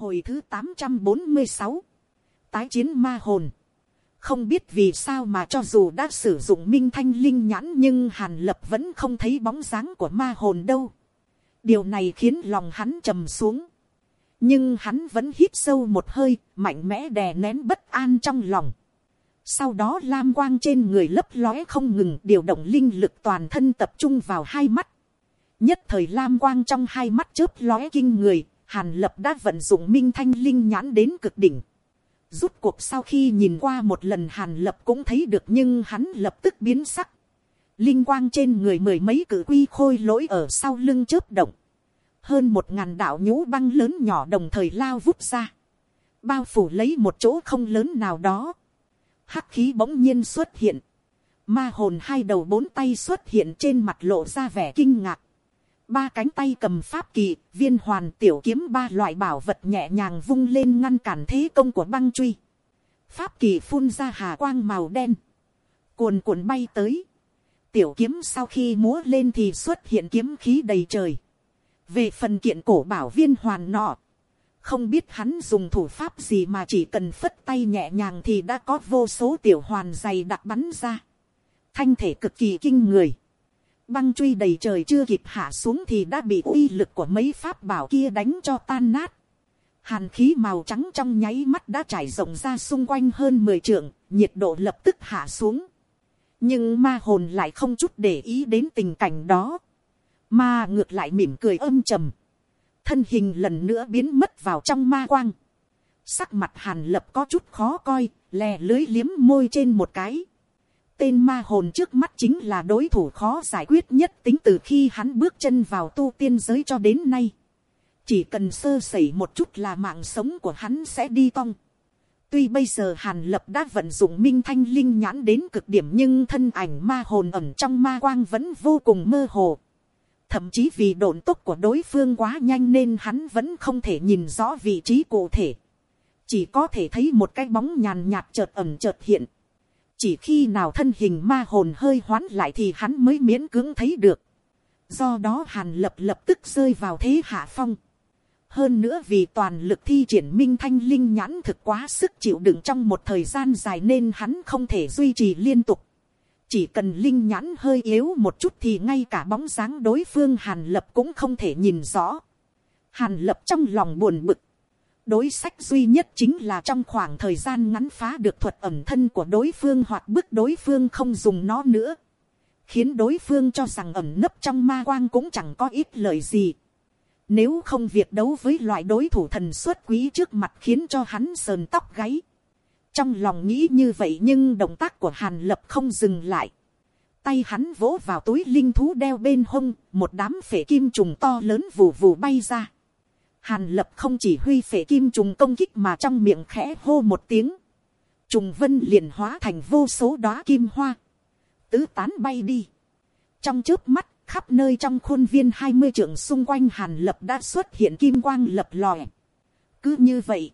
Hồi thứ tám trăm bốn mươi sáu Tái chiến ma hồn. Không biết vì sao mà cho dù đã sử dụng minh thanh linh nhãn nhưng Hàn Lập vẫn không thấy bóng dáng của ma hồn đâu. Điều này khiến lòng hắn trầm xuống. Nhưng hắn vẫn hít sâu một hơi, mạnh mẽ đè nén bất an trong lòng. Sau đó lam quang trên người lấp lóe không ngừng điều động linh lực toàn thân tập trung vào hai mắt. Nhất thời lam quang trong hai mắt chớp lóe kinh người, hàn lập đã vận dụng minh thanh linh nhãn đến cực đỉnh. Rút cuộc sau khi nhìn qua một lần hàn lập cũng thấy được nhưng hắn lập tức biến sắc. Linh quang trên người mười mấy cử quy khôi lỗi ở sau lưng chớp động. Hơn một ngàn đạo nhũ băng lớn nhỏ đồng thời lao vút ra. Bao phủ lấy một chỗ không lớn nào đó. Hắc khí bỗng nhiên xuất hiện. Ma hồn hai đầu bốn tay xuất hiện trên mặt lộ ra vẻ kinh ngạc ba cánh tay cầm pháp kỳ, viên hoàn tiểu kiếm ba loại bảo vật nhẹ nhàng vung lên ngăn cản thế công của băng truy. Pháp kỳ phun ra hà quang màu đen. Cuồn cuộn bay tới. Tiểu kiếm sau khi múa lên thì xuất hiện kiếm khí đầy trời. Về phần kiện cổ bảo viên hoàn nọ. Không biết hắn dùng thủ pháp gì mà chỉ cần phất tay nhẹ nhàng thì đã có vô số tiểu hoàn dày đặc bắn ra. Thanh thể cực kỳ kinh người băng truy đầy trời chưa kịp hạ xuống thì đã bị uy lực của mấy pháp bảo kia đánh cho tan nát. Hàn khí màu trắng trong nháy mắt đã trải rộng ra xung quanh hơn 10 trượng, nhiệt độ lập tức hạ xuống. Nhưng ma hồn lại không chút để ý đến tình cảnh đó. Ma ngược lại mỉm cười âm trầm. Thân hình lần nữa biến mất vào trong ma quang. Sắc mặt hàn lập có chút khó coi, lè lưới liếm môi trên một cái tên ma hồn trước mắt chính là đối thủ khó giải quyết nhất tính từ khi hắn bước chân vào tu tiên giới cho đến nay. Chỉ cần sơ sẩy một chút là mạng sống của hắn sẽ đi cong. Tuy bây giờ Hàn Lập đã vận dụng minh thanh linh nhãn đến cực điểm nhưng thân ảnh ma hồn ẩn trong ma quang vẫn vô cùng mơ hồ. Thậm chí vì độn tốc của đối phương quá nhanh nên hắn vẫn không thể nhìn rõ vị trí cụ thể. Chỉ có thể thấy một cái bóng nhàn nhạt chợt ẩn chợt hiện chỉ khi nào thân hình ma hồn hơi hoán lại thì hắn mới miễn cưỡng thấy được. do đó hàn lập lập tức rơi vào thế hạ phong. hơn nữa vì toàn lực thi triển minh thanh linh nhãn thực quá sức chịu đựng trong một thời gian dài nên hắn không thể duy trì liên tục. chỉ cần linh nhãn hơi yếu một chút thì ngay cả bóng dáng đối phương hàn lập cũng không thể nhìn rõ. hàn lập trong lòng buồn bực đối sách duy nhất chính là trong khoảng thời gian ngắn phá được thuật ẩm thân của đối phương hoặc bức đối phương không dùng nó nữa. Khiến đối phương cho rằng ẩm nấp trong ma quang cũng chẳng có ít lời gì. Nếu không việc đấu với loại đối thủ thần xuất quý trước mặt khiến cho hắn sờn tóc gáy. Trong lòng nghĩ như vậy nhưng động tác của Hàn Lập không dừng lại. Tay hắn vỗ vào túi linh thú đeo bên hông, một đám phể kim trùng to lớn vù vù bay ra Hàn lập không chỉ huy phệ kim trùng công kích mà trong miệng khẽ hô một tiếng. Trùng vân liền hóa thành vô số đóa kim hoa. Tứ tán bay đi. Trong trước mắt, khắp nơi trong khuôn viên hai mươi trượng xung quanh hàn lập đã xuất hiện kim quang lập lòe. Cứ như vậy.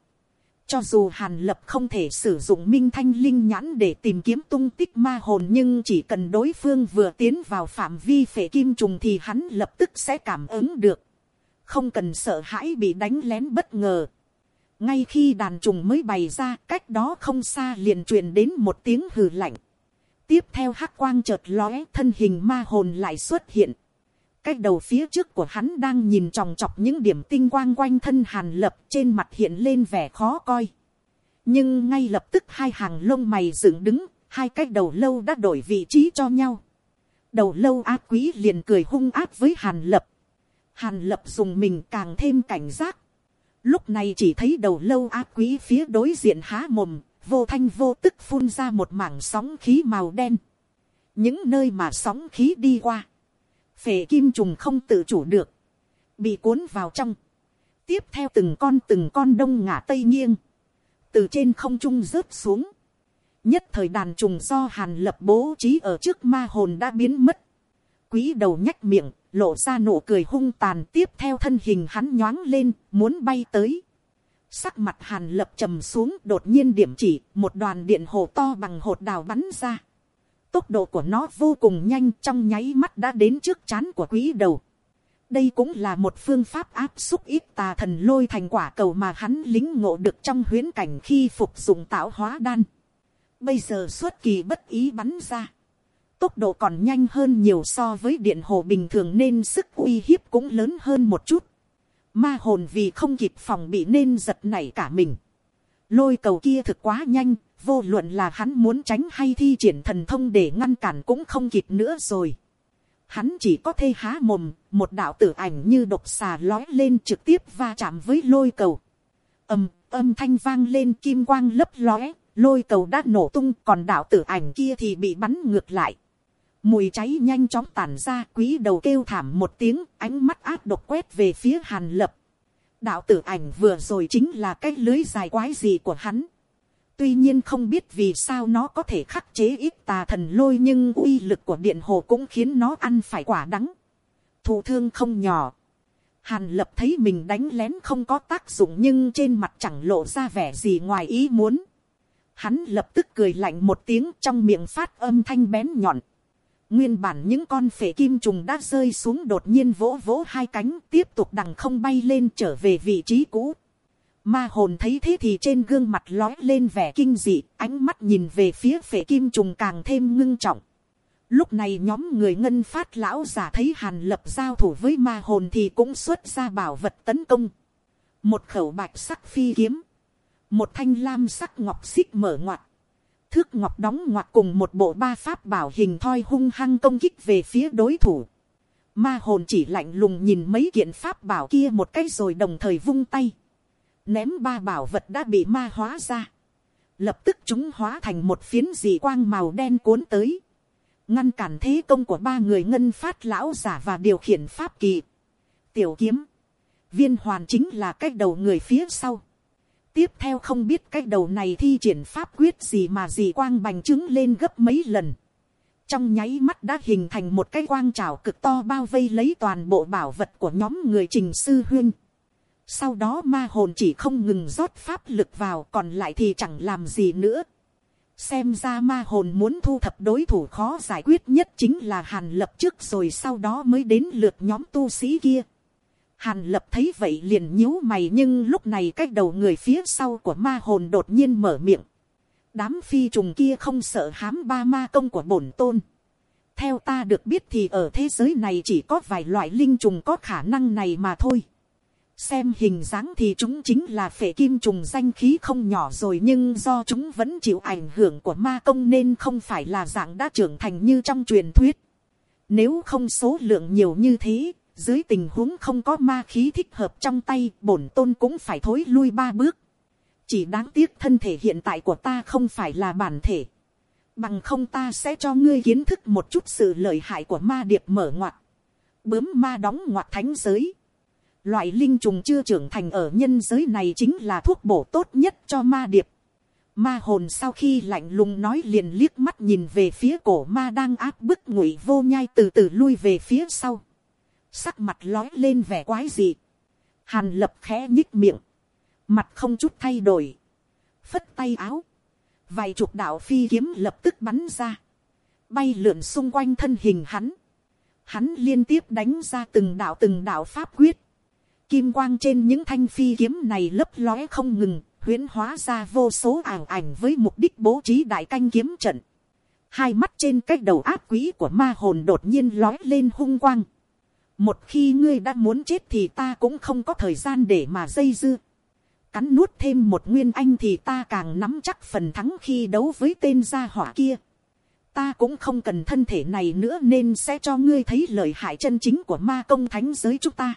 Cho dù Hàn Lập không thể sử dụng minh thanh linh nhãn để tìm kiếm tung tích ma hồn nhưng chỉ cần đối phương vừa tiến vào phạm vi phệ kim trùng thì hắn lập tức sẽ cảm ứng được không cần sợ hãi bị đánh lén bất ngờ. ngay khi đàn trùng mới bày ra cách đó không xa liền truyền đến một tiếng hừ lạnh. tiếp theo hắc quang chợt lóe thân hình ma hồn lại xuất hiện. cách đầu phía trước của hắn đang nhìn tròng trọc những điểm tinh quang quanh thân hàn lập trên mặt hiện lên vẻ khó coi. nhưng ngay lập tức hai hàng lông mày dựng đứng, hai cái đầu lâu đã đổi vị trí cho nhau. đầu lâu ác quý liền cười hung ác với hàn lập Hàn lập dùng mình càng thêm cảnh giác. Lúc này chỉ thấy đầu lâu ác quý phía đối diện há mồm, vô thanh vô tức phun ra một mảng sóng khí màu đen. Những nơi mà sóng khí đi qua. Phệ kim trùng không tự chủ được. Bị cuốn vào trong. Tiếp theo từng con từng con đông ngả tây nghiêng. Từ trên không trung rớt xuống. Nhất thời đàn trùng do hàn lập bố trí ở trước ma hồn đã biến mất. Quý đầu nhách miệng, lộ ra nụ cười hung tàn tiếp theo thân hình hắn nhoáng lên, muốn bay tới. Sắc mặt hàn lập trầm xuống đột nhiên điểm chỉ, một đoàn điện hồ to bằng hột đào bắn ra. Tốc độ của nó vô cùng nhanh trong nháy mắt đã đến trước chán của quý đầu. đây cũng là một phương pháp áp xúc ít tà thần lôi thành quả cầu mà hắn lính ngộ được trong huyến cảnh khi phục dụng tạo hóa đan. Bây giờ xuất kỳ bất ý bắn ra. Tốc độ còn nhanh hơn nhiều so với điện hồ bình thường nên sức uy hiếp cũng lớn hơn một chút. Ma hồn vì không kịp phòng bị nên giật nảy cả mình. Lôi cầu kia thực quá nhanh, vô luận là hắn muốn tránh hay thi triển thần thông để ngăn cản cũng không kịp nữa rồi. Hắn chỉ có thê há mồm, một đạo tử ảnh như độc xà lói lên trực tiếp va chạm với lôi cầu. âm âm thanh vang lên kim quang lấp lóe, lôi cầu đã nổ tung còn đạo tử ảnh kia thì bị bắn ngược lại. Mùi cháy nhanh chóng tản ra, quý đầu kêu thảm một tiếng, ánh mắt ác độc quét về phía hàn lập. Đạo tử ảnh vừa rồi chính là cái lưới dài quái gì của hắn. Tuy nhiên không biết vì sao nó có thể khắc chế ít tà thần lôi nhưng uy lực của điện hồ cũng khiến nó ăn phải quả đắng. Thụ thương không nhỏ. Hàn lập thấy mình đánh lén không có tác dụng nhưng trên mặt chẳng lộ ra vẻ gì ngoài ý muốn. Hắn lập tức cười lạnh một tiếng, trong miệng phát âm thanh bén nhọn. Nguyên bản những con phể kim trùng đã rơi xuống đột nhiên vỗ vỗ hai cánh tiếp tục đằng không bay lên trở về vị trí cũ. Ma hồn thấy thế thì trên gương mặt lói lên vẻ kinh dị, ánh mắt nhìn về phía phể kim trùng càng thêm ngưng trọng. Lúc này nhóm người ngân phát lão giả thấy hàn lập giao thủ với ma hồn thì cũng xuất ra bảo vật tấn công. Một khẩu bạch sắc phi kiếm. Một thanh lam sắc ngọc xích mở ngoặt. Thước ngọc đóng ngoặt cùng một bộ ba pháp bảo hình thoi hung hăng công kích về phía đối thủ. Ma hồn chỉ lạnh lùng nhìn mấy kiện pháp bảo kia một cái rồi đồng thời vung tay. Ném ba bảo vật đã bị ma hóa ra, lập tức chúng hóa thành một phiến dị quang màu đen cuốn tới, ngăn cản thế công của ba người ngân phát lão giả và điều khiển pháp kỳ, tiểu kiếm, viên hoàn chính là cách đầu người phía sau, tiếp theo không biết cái đầu này thi triển pháp quyết gì mà dị quang bành trướng lên gấp mấy lần, trong nháy mắt đã hình thành một cái quang trào cực to bao vây lấy toàn bộ bảo vật của nhóm người trình sư huyên. Sau đó ma hồn chỉ không ngừng rót pháp lực vào còn lại thì chẳng làm gì nữa. Xem ra ma hồn muốn thu thập đối thủ khó giải quyết nhất chính là Hàn Lập trước rồi sau đó mới đến lượt nhóm tu sĩ kia. Hàn Lập thấy vậy liền nhíu mày nhưng lúc này cách đầu người phía sau của ma hồn đột nhiên mở miệng. Đám phi trùng kia không sợ hám ba ma công của bổn tôn. Theo ta được biết thì ở thế giới này chỉ có vài loại linh trùng có khả năng này mà thôi xem hình dáng thì chúng chính là phệ kim trùng danh khí không nhỏ rồi nhưng do chúng vẫn chịu ảnh hưởng của ma công nên không phải là dạng đã trưởng thành như trong truyền thuyết. Nếu không số lượng nhiều như thế, dưới tình huống không có ma khí thích hợp trong tay, bổn tôn cũng phải thối lui ba bước. Chỉ đáng tiếc thân thể hiện tại của ta không phải là bản thể. Bằng không ta sẽ cho ngươi kiến thức một chút sự lợi hại của ma điệp mở ngoặt. Bướm ma đóng ngoặt thánh giới Loại linh trùng chưa trưởng thành ở nhân giới này chính là thuốc bổ tốt nhất cho ma điệp. Ma hồn sau khi lạnh lùng nói liền liếc mắt nhìn về phía cổ ma đang áp bức ngụy vô nhai từ từ lui về phía sau. Sắc mặt lói lên vẻ quái dị. Hàn lập khẽ nhích miệng. Mặt không chút thay đổi. Phất tay áo. Vài chục đạo phi kiếm lập tức bắn ra. Bay lượn xung quanh thân hình hắn. Hắn liên tiếp đánh ra từng đạo từng đạo pháp quyết Kim quang trên những thanh phi kiếm này lấp lóe không ngừng, huyễn hóa ra vô số ảo ảnh với mục đích bố trí đại canh kiếm trận. Hai mắt trên cách đầu áp quý của ma hồn đột nhiên lói lên hung quang. Một khi ngươi đã muốn chết thì ta cũng không có thời gian để mà dây dưa. Cắn nuốt thêm một nguyên anh thì ta càng nắm chắc phần thắng khi đấu với tên gia hỏa kia. Ta cũng không cần thân thể này nữa nên sẽ cho ngươi thấy lợi hại chân chính của ma công thánh giới chúng ta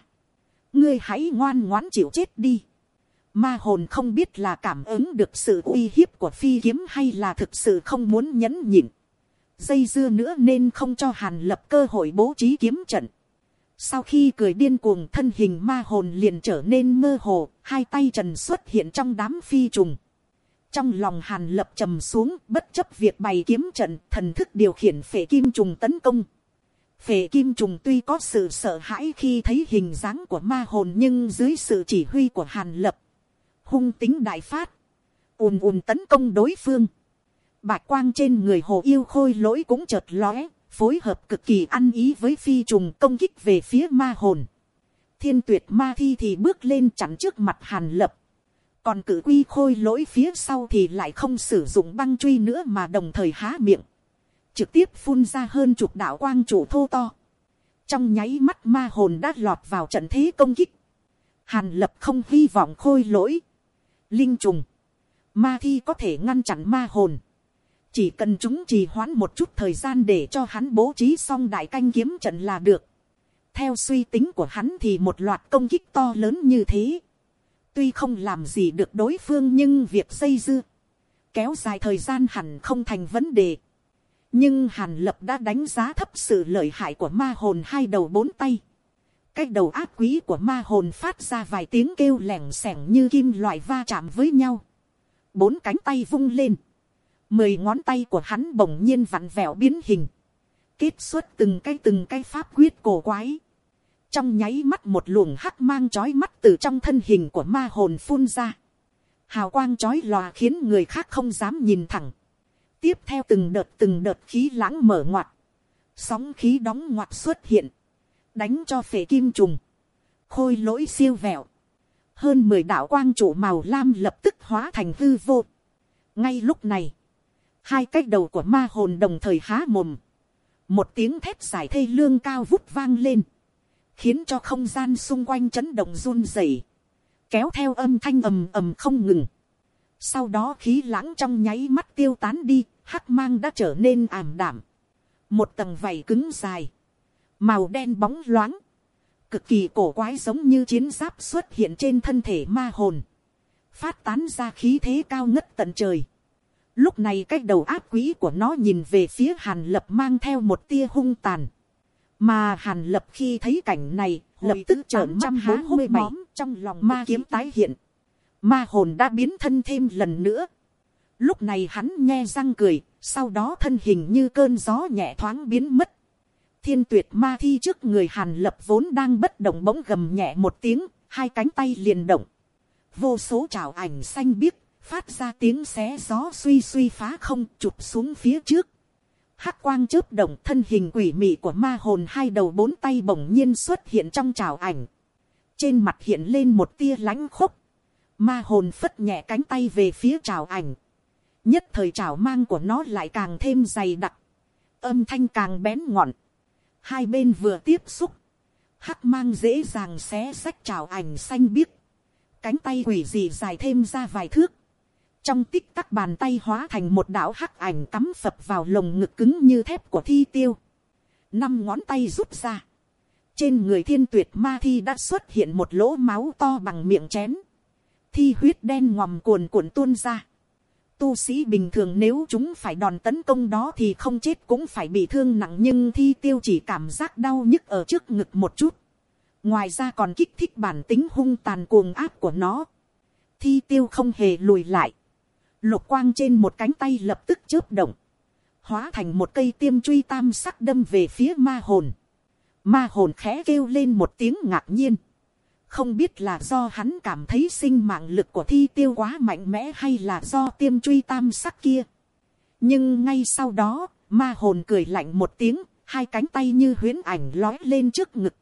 ngươi hãy ngoan ngoãn chịu chết đi. Ma hồn không biết là cảm ứng được sự uy hiếp của phi kiếm hay là thực sự không muốn nhẫn nhịn. Dây dưa nữa nên không cho hàn lập cơ hội bố trí kiếm trận. Sau khi cười điên cuồng thân hình ma hồn liền trở nên mơ hồ, hai tay trần xuất hiện trong đám phi trùng. Trong lòng hàn lập trầm xuống bất chấp việc bày kiếm trận thần thức điều khiển phệ kim trùng tấn công. Phệ kim trùng tuy có sự sợ hãi khi thấy hình dáng của ma hồn nhưng dưới sự chỉ huy của hàn lập. Hung tính đại phát. ùn ùn tấn công đối phương. Bạch quang trên người hồ yêu khôi lỗi cũng chợt lóe. Phối hợp cực kỳ ăn ý với phi trùng công kích về phía ma hồn. thiên tuyệt ma thi thì bước lên chắn trước mặt hàn lập, còn cử quy khôi lỗi phía sau thì lại không sử dụng băng truy nữa mà đồng thời há miệng, trực tiếp phun ra hơn chục đạo quang chủ thô to, trong nháy mắt ma hồn đã lọt vào trận thế công kích, hàn lập không hy vọng khôi lỗi, linh trùng, ma thi có thể ngăn chặn ma hồn, chỉ cần chúng trì hoãn một chút thời gian để cho hắn bố trí xong đại canh kiếm trận là được. theo suy tính của hắn thì một loạt công kích to lớn như thế, tuy không làm gì được đối phương nhưng việc xây dưa, kéo dài thời gian hẳn không thành vấn đề. nhưng hàn lập đã đánh giá thấp sự lợi hại của ma hồn hai đầu bốn tay. cái đầu ác quý của ma hồn phát ra vài tiếng kêu lẻng sẻng như kim loại va chạm với nhau. bốn cánh tay vung lên mười ngón tay của hắn bỗng nhiên vặn vẹo biến hình, kết xuất từng cái từng cái pháp quyết cổ quái, trong nháy mắt một luồng hắc mang trói mắt từ trong thân hình của ma hồn phun ra, hào quang trói lòa khiến người khác không dám nhìn thẳng, tiếp theo từng đợt từng đợt khí lãng mở ngoặt, sóng khí đóng ngoặt xuất hiện, đánh cho phể kim trùng, khôi lỗi siêu vẹo, hơn mười đạo quang trụ màu lam lập tức hóa thành hư vô. ngay lúc này, hai cái đầu của ma hồn đồng thời há mồm, một tiếng thét giải thê lương cao vút vang lên, khiến cho không gian xung quanh chấn động run rẩy, kéo theo âm thanh ầm ầm không ngừng. Sau đó khí lãng trong nháy mắt tiêu tán đi, hắc mang đã trở nên ảm đảm. Một tầng vảy cứng dài, màu đen bóng loáng, cực kỳ cổ quái giống như chiến giáp xuất hiện trên thân thể ma hồn, phát tán ra khí thế cao ngất tận trời. Lúc này cái đầu áp quý của nó nhìn về phía hàn lập mang theo một tia hung tàn. Mà hàn lập khi thấy cảnh này, lập tức trợn mắt há hốc móm trong lòng ma kiếm tái hiện. Ma hồn đã biến thân thêm lần nữa. Lúc này hắn nghe răng cười, sau đó thân hình như cơn gió nhẹ thoáng biến mất. Thiên tuyệt ma thi trước người hàn lập vốn đang bất động bỗng gầm nhẹ một tiếng, hai cánh tay liền động. Vô số trào ảnh xanh biếc phát ra tiếng xé gió suy suy phá không, chụp xuống phía trước. hắc quang chớp động thân hình quỷ mị của ma hồn hai đầu bốn tay bỗng nhiên xuất hiện trong trào ảnh. Trên mặt hiện lên một tia lãnh khúc. Ma hồn phất nhẹ cánh tay về phía trào ảnh. Nhất thời trào mang của nó lại càng thêm dày đặc. Âm thanh càng bén ngọn. Hai bên vừa tiếp xúc. Hắc mang dễ dàng xé sách trào ảnh xanh biếc. Cánh tay quỷ dị dài thêm ra vài thước trong tích tắc bàn tay hóa thành một đạo hắc ảnh cắm phập vào lồng ngực cứng như thép của thi tiêu. năm ngón tay rút ra. trên người thiên tuyệt ma thi đã xuất hiện một lỗ máu to bằng miệng chén. thi huyết đen ngòm cuồn cuộn tuôn ra. tu sĩ bình thường nếu chúng phải đòn tấn công đó thì không chết cũng phải bị thương nặng nhưng thi tiêu chỉ cảm giác đau nhức ở trước ngực một chút. ngoài ra còn kích thích bản tính hung tàn cuồng áp của nó. thi tiêu không hề lùi lại lục quang trên một cánh tay lập tức chớp động, hóa thành một cây tiêm truy tam sắc đâm về phía ma hồn. Ma hồn khẽ kêu lên một tiếng ngạc nhiên. Không biết là do hắn cảm thấy sinh mạng lực của thi tiêu quá mạnh mẽ hay là do tiêm truy tam sắc kia. Nhưng ngay sau đó, ma hồn cười lạnh một tiếng, hai cánh tay như huyến ảnh lói lên trước ngực.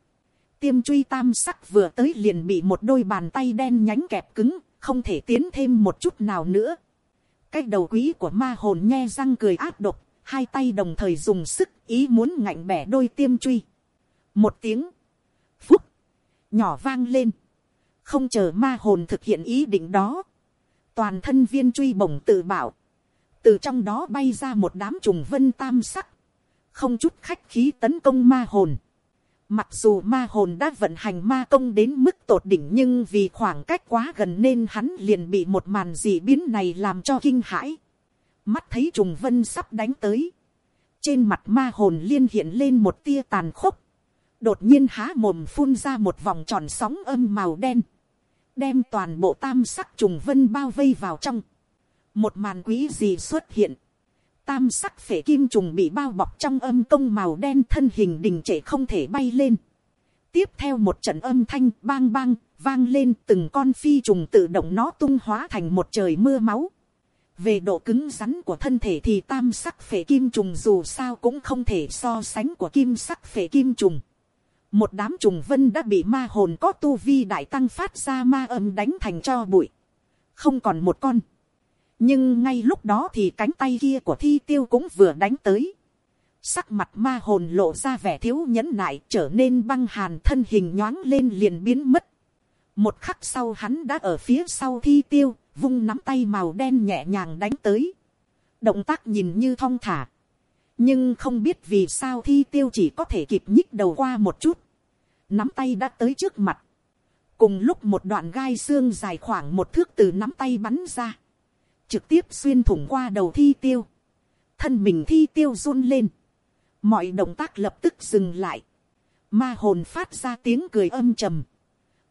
Tiêm truy tam sắc vừa tới liền bị một đôi bàn tay đen nhánh kẹp cứng, không thể tiến thêm một chút nào nữa cái đầu quý của ma hồn nghe răng cười ác độc, hai tay đồng thời dùng sức ý muốn ngạnh bẻ đôi tiêm truy. Một tiếng, phúc, nhỏ vang lên, không chờ ma hồn thực hiện ý định đó. Toàn thân viên truy bổng tự bảo, từ trong đó bay ra một đám trùng vân tam sắc, không chút khách khí tấn công ma hồn. Mặc dù ma hồn đã vận hành ma công đến mức tột đỉnh nhưng vì khoảng cách quá gần nên hắn liền bị một màn dị biến này làm cho kinh hãi. Mắt thấy trùng vân sắp đánh tới. Trên mặt ma hồn liên hiện lên một tia tàn khốc. Đột nhiên há mồm phun ra một vòng tròn sóng âm màu đen. Đem toàn bộ tam sắc trùng vân bao vây vào trong. Một màn quý gì xuất hiện tam sắc phể kim trùng bị bao bọc trong âm công màu đen thân hình đình trệ không thể bay lên. tiếp theo một trận âm thanh bang bang vang lên từng con phi trùng tự động nó tung hóa thành một trời mưa máu. về độ cứng rắn của thân thể thì tam sắc phể kim trùng dù sao cũng không thể so sánh của kim sắc phể kim trùng. một đám trùng vân đã bị ma hồn có tu vi đại tăng phát ra ma âm đánh thành cho bụi, không còn một con nhưng ngay lúc đó thì cánh tay kia của thi tiêu cũng vừa đánh tới. sắc mặt ma hồn lộ ra vẻ thiếu nhẫn nại trở nên băng hàn thân hình nhoáng lên liền biến mất. một khắc sau hắn đã ở phía sau thi tiêu, vung nắm tay màu đen nhẹ nhàng đánh tới. động tác nhìn như thong thả nhưng không biết vì sao thi tiêu chỉ có thể kịp nhích đầu qua một chút, nắm tay đã tới trước mặt, cùng lúc một đoạn gai xương dài khoảng một thước từ nắm tay bắn ra, trực tiếp xuyên thủng qua đầu thi tiêu, thân mình thi tiêu run lên, mọi động tác lập tức dừng lại, ma hồn phát ra tiếng cười âm trầm,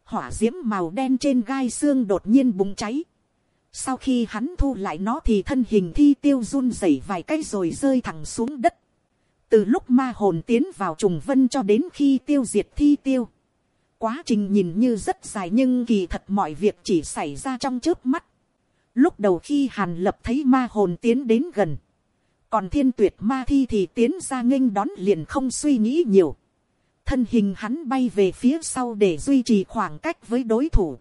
hỏa d i ễ m màu đen trên gai xương đột nhiên bùng cháy, sau khi hắn thu lại nó thì thân hình thi tiêu run rẩy vài cái rồi rơi thẳng xuống đất. Từ lúc ma hồn tiến vào trùng vân cho đến khi tiêu diệt thi tiêu. Quá trình nhìn như rất dài nhưng kỳ thật mọi việc chỉ xảy ra trong trước mắt. Lúc đầu khi hàn lập thấy ma hồn tiến đến gần. Còn thiên tuyệt ma thi thì tiến ra nghênh đón liền không suy nghĩ nhiều. Thân hình hắn bay về phía sau để duy trì khoảng cách với đối thủ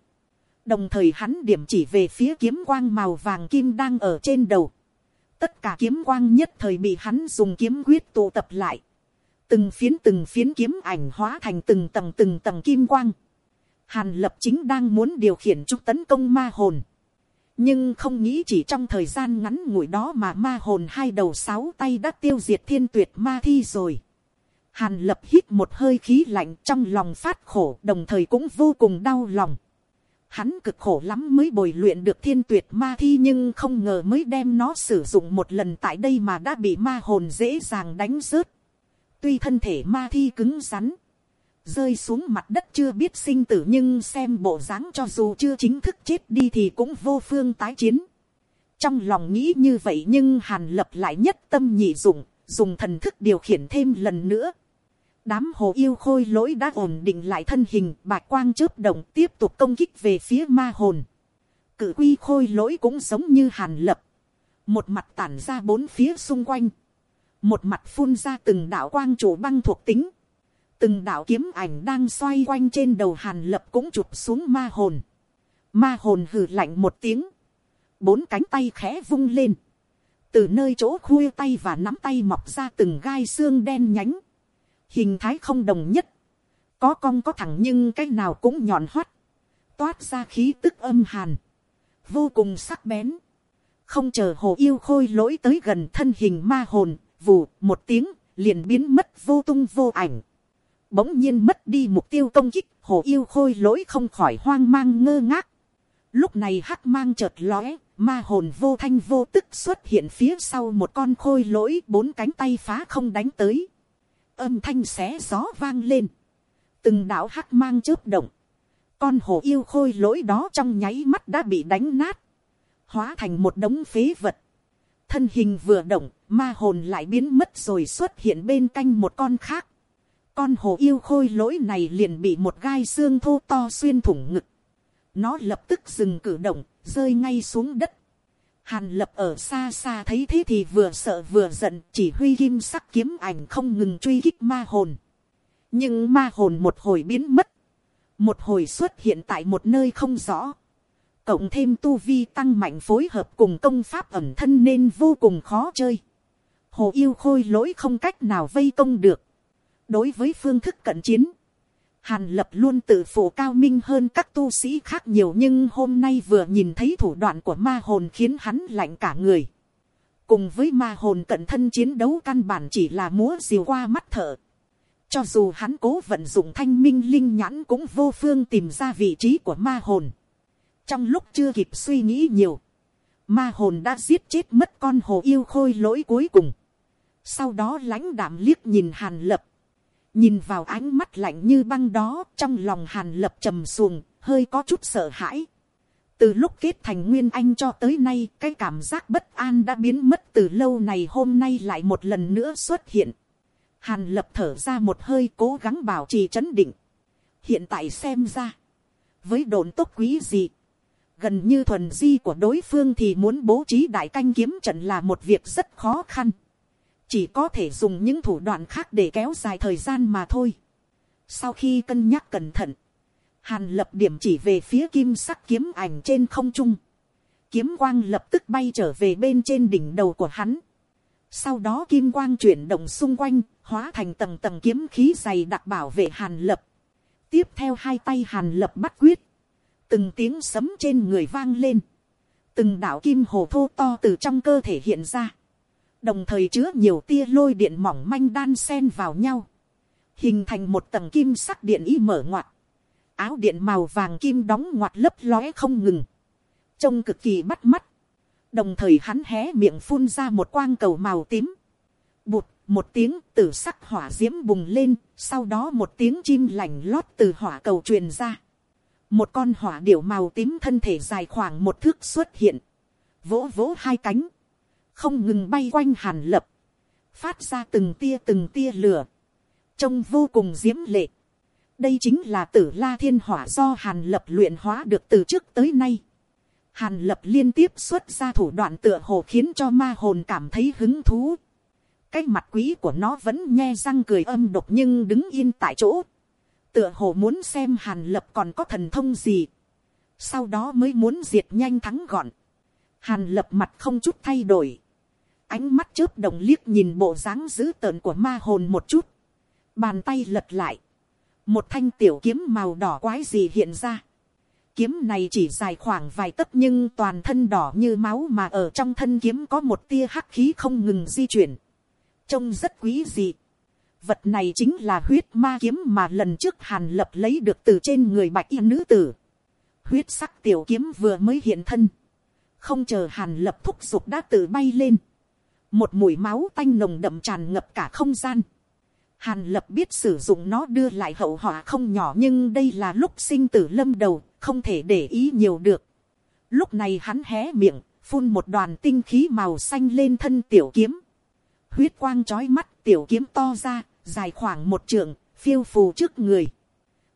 đồng thời hắn điểm chỉ về phía kiếm quang màu vàng kim đang ở trên đầu. tất cả kiếm quang nhất thời bị hắn dùng kiếm quyết tụ tập lại. từng phiến từng phiến kiếm ảnh hóa thành từng tầng từng tầng kim quang. hàn lập chính đang muốn điều khiển chúng tấn công ma hồn nhưng không nghĩ chỉ trong thời gian ngắn ngủi đó mà ma hồn hai đầu sáu tay đã tiêu diệt thiên tuyệt ma thi rồi. Hàn lập hít một hơi khí lạnh trong lòng phát khổ đồng thời cũng vô cùng đau lòng. Hắn cực khổ lắm mới bồi luyện được thiên tuyệt ma thi nhưng không ngờ mới đem nó sử dụng một lần tại đây mà đã bị ma hồn dễ dàng đánh rớt. Tuy thân thể ma thi cứng rắn, rơi xuống mặt đất chưa biết sinh tử nhưng xem bộ dáng cho dù chưa chính thức chết đi thì cũng vô phương tái chiến. Trong lòng nghĩ như vậy nhưng hàn lập lại nhất tâm nhị dụng, dùng thần thức điều khiển thêm lần nữa đám hồ yêu khôi lỗi đã ổn định lại thân hình bạch quang chớp động tiếp tục công kích về phía ma hồn. Cử quy khôi lỗi cũng giống như hàn lập. Một mặt tản ra bốn phía xung quanh. Một mặt phun ra từng đạo quang chủ băng thuộc tính. Từng đạo kiếm ảnh đang xoay quanh trên đầu hàn lập cũng chụp xuống ma hồn. Ma hồn hừ lạnh một tiếng. Bốn cánh tay khẽ vung lên. Từ nơi chỗ khuya tay và nắm tay mọc ra từng gai xương đen nhánh hình thái không đồng nhất, có cong có thẳng nhưng cái nào cũng nhọn hoắt, toát ra khí tức âm hàn, vô cùng sắc bén, không chờ hồ yêu khôi lỗi tới gần thân hình ma hồn, vù một tiếng, liền biến mất vô tung vô ảnh. Bỗng nhiên mất đi mục tiêu công kích, hồ yêu khôi lỗi không khỏi hoang mang ngơ ngác. Lúc này hắc mang chợt lóe, ma hồn vô thanh vô tức xuất hiện phía sau một con khôi lỗi bốn cánh tay phá không đánh tới. Âm thanh xé gió vang lên, từng đạo hắc mang chớp động, con hổ yêu khôi lỗi đó trong nháy mắt đã bị đánh nát, hóa thành một đống phế vật, thân hình vừa động, ma hồn lại biến mất rồi xuất hiện bên canh một con khác, con hồ yêu khôi lỗi này liền bị một gai xương thô to xuyên thủng ngực, nó lập tức dừng cử động, rơi ngay xuống đất, Hàn lập ở xa xa thấy thế thì vừa sợ vừa giận chỉ huy kim sắc kiếm ảnh không ngừng truy kích ma hồn. Nhưng ma hồn một hồi biến mất. Một hồi xuất hiện tại một nơi không rõ. Cộng thêm tu vi tăng mạnh phối hợp cùng công pháp ẩm thân nên vô cùng khó chơi. Hồ yêu khôi lỗi không cách nào vây công được. Đối với phương thức cận chiến Hàn lập luôn tự phụ cao minh hơn các tu sĩ khác nhiều nhưng hôm nay vừa nhìn thấy thủ đoạn của ma hồn khiến hắn lạnh cả người. Cùng với ma hồn cận thân chiến đấu căn bản chỉ là múa diều qua mắt thở. Cho dù hắn cố vận dụng thanh minh linh nhãn cũng vô phương tìm ra vị trí của ma hồn. Trong lúc chưa kịp suy nghĩ nhiều, ma hồn đã giết chết mất con hồ yêu khôi lỗi cuối cùng. Sau đó lãnh đạm liếc nhìn hàn lập nhìn vào ánh mắt lạnh như băng đó, trong lòng hàn lập trầm xuồng, hơi có chút sợ hãi. Từ lúc kết thành nguyên anh cho tới nay, cái cảm giác bất an đã biến mất từ lâu này hôm nay lại một lần nữa xuất hiện. Hàn lập thở ra một hơi cố gắng bảo trì chấn định. Hiện tại xem ra, với đồn tốt quý gì, gần như thuần di của đối phương thì muốn bố trí đại canh kiếm trận là một việc rất khó khăn chỉ có thể dùng những thủ đoạn khác để kéo dài thời gian mà thôi. sau khi cân nhắc cẩn thận, hàn lập điểm chỉ về phía kim sắc kiếm ảnh trên không trung, kiếm quang lập tức bay trở về bên trên đỉnh đầu của hắn, sau đó kim quang chuyển động xung quanh, hóa thành tầng tầng kiếm khí dày đặc bảo vệ hàn lập, tiếp theo hai tay hàn lập bắt quyết, từng tiếng sấm trên người vang lên, từng đạo kim hồ thô to từ trong cơ thể hiện ra, đồng thời chứa nhiều tia lôi điện mỏng manh đan sen vào nhau, hình thành một tầng kim sắc điện y mở ngoặt, áo điện màu vàng kim đóng ngoặt lấp lóe không ngừng, trông cực kỳ bắt mắt, đồng thời hắn hé miệng phun ra một quang cầu màu tím, bụt một tiếng tử sắc hỏa d i ễ m bùng lên, sau đó một tiếng chim lành lót từ hỏa cầu truyền ra, một con hỏa điểu màu tím thân thể dài khoảng một thước xuất hiện, vỗ vỗ hai cánh, không ngừng bay quanh hàn lập, phát ra từng tia từng tia lửa, trông vô cùng d i ễ m lệ. đây chính là tử la thiên hỏa do hàn lập luyện hóa được từ trước tới nay. Hàn lập liên tiếp xuất ra thủ đoạn tựa hồ khiến cho ma hồn cảm thấy hứng thú. Cái mặt quý của nó vẫn nghe răng cười âm độc nhưng đứng yên tại chỗ. Tựa hồ muốn xem hàn lập còn có thần thông gì. Sau đó mới muốn diệt nhanh thắng gọn. Hàn lập mặt không chút thay đổi. Ánh mắt chớp đồng liếc nhìn bộ dáng dữ tợn của ma hồn một chút. Bàn tay lật lại. Một thanh tiểu kiếm màu đỏ quái gì hiện ra kiếm này chỉ dài khoảng vài tấc nhưng toàn thân đỏ như máu mà ở trong thân kiếm có một tia hắc khí không ngừng di chuyển. Trông rất quý dị. Vật này chính là huyết ma kiếm mà lần trước hàn lập lấy được từ trên người bạch y nữ tử. Huyết sắc tiểu kiếm vừa mới hiện thân. Không chờ hàn lập thúc giục đã tự bay lên. Một mùi máu tanh nồng đậm tràn ngập cả không gian. Hàn lập biết sử dụng nó đưa lại hậu họa không nhỏ nhưng đây là lúc sinh tử lâm đầu, không thể để ý nhiều được. Lúc này hắn hé miệng, phun một đoàn tinh khí màu xanh lên thân tiểu kiếm. Huyết quang trói mắt tiểu kiếm to ra, dài khoảng một trượng, phiêu phù trước người.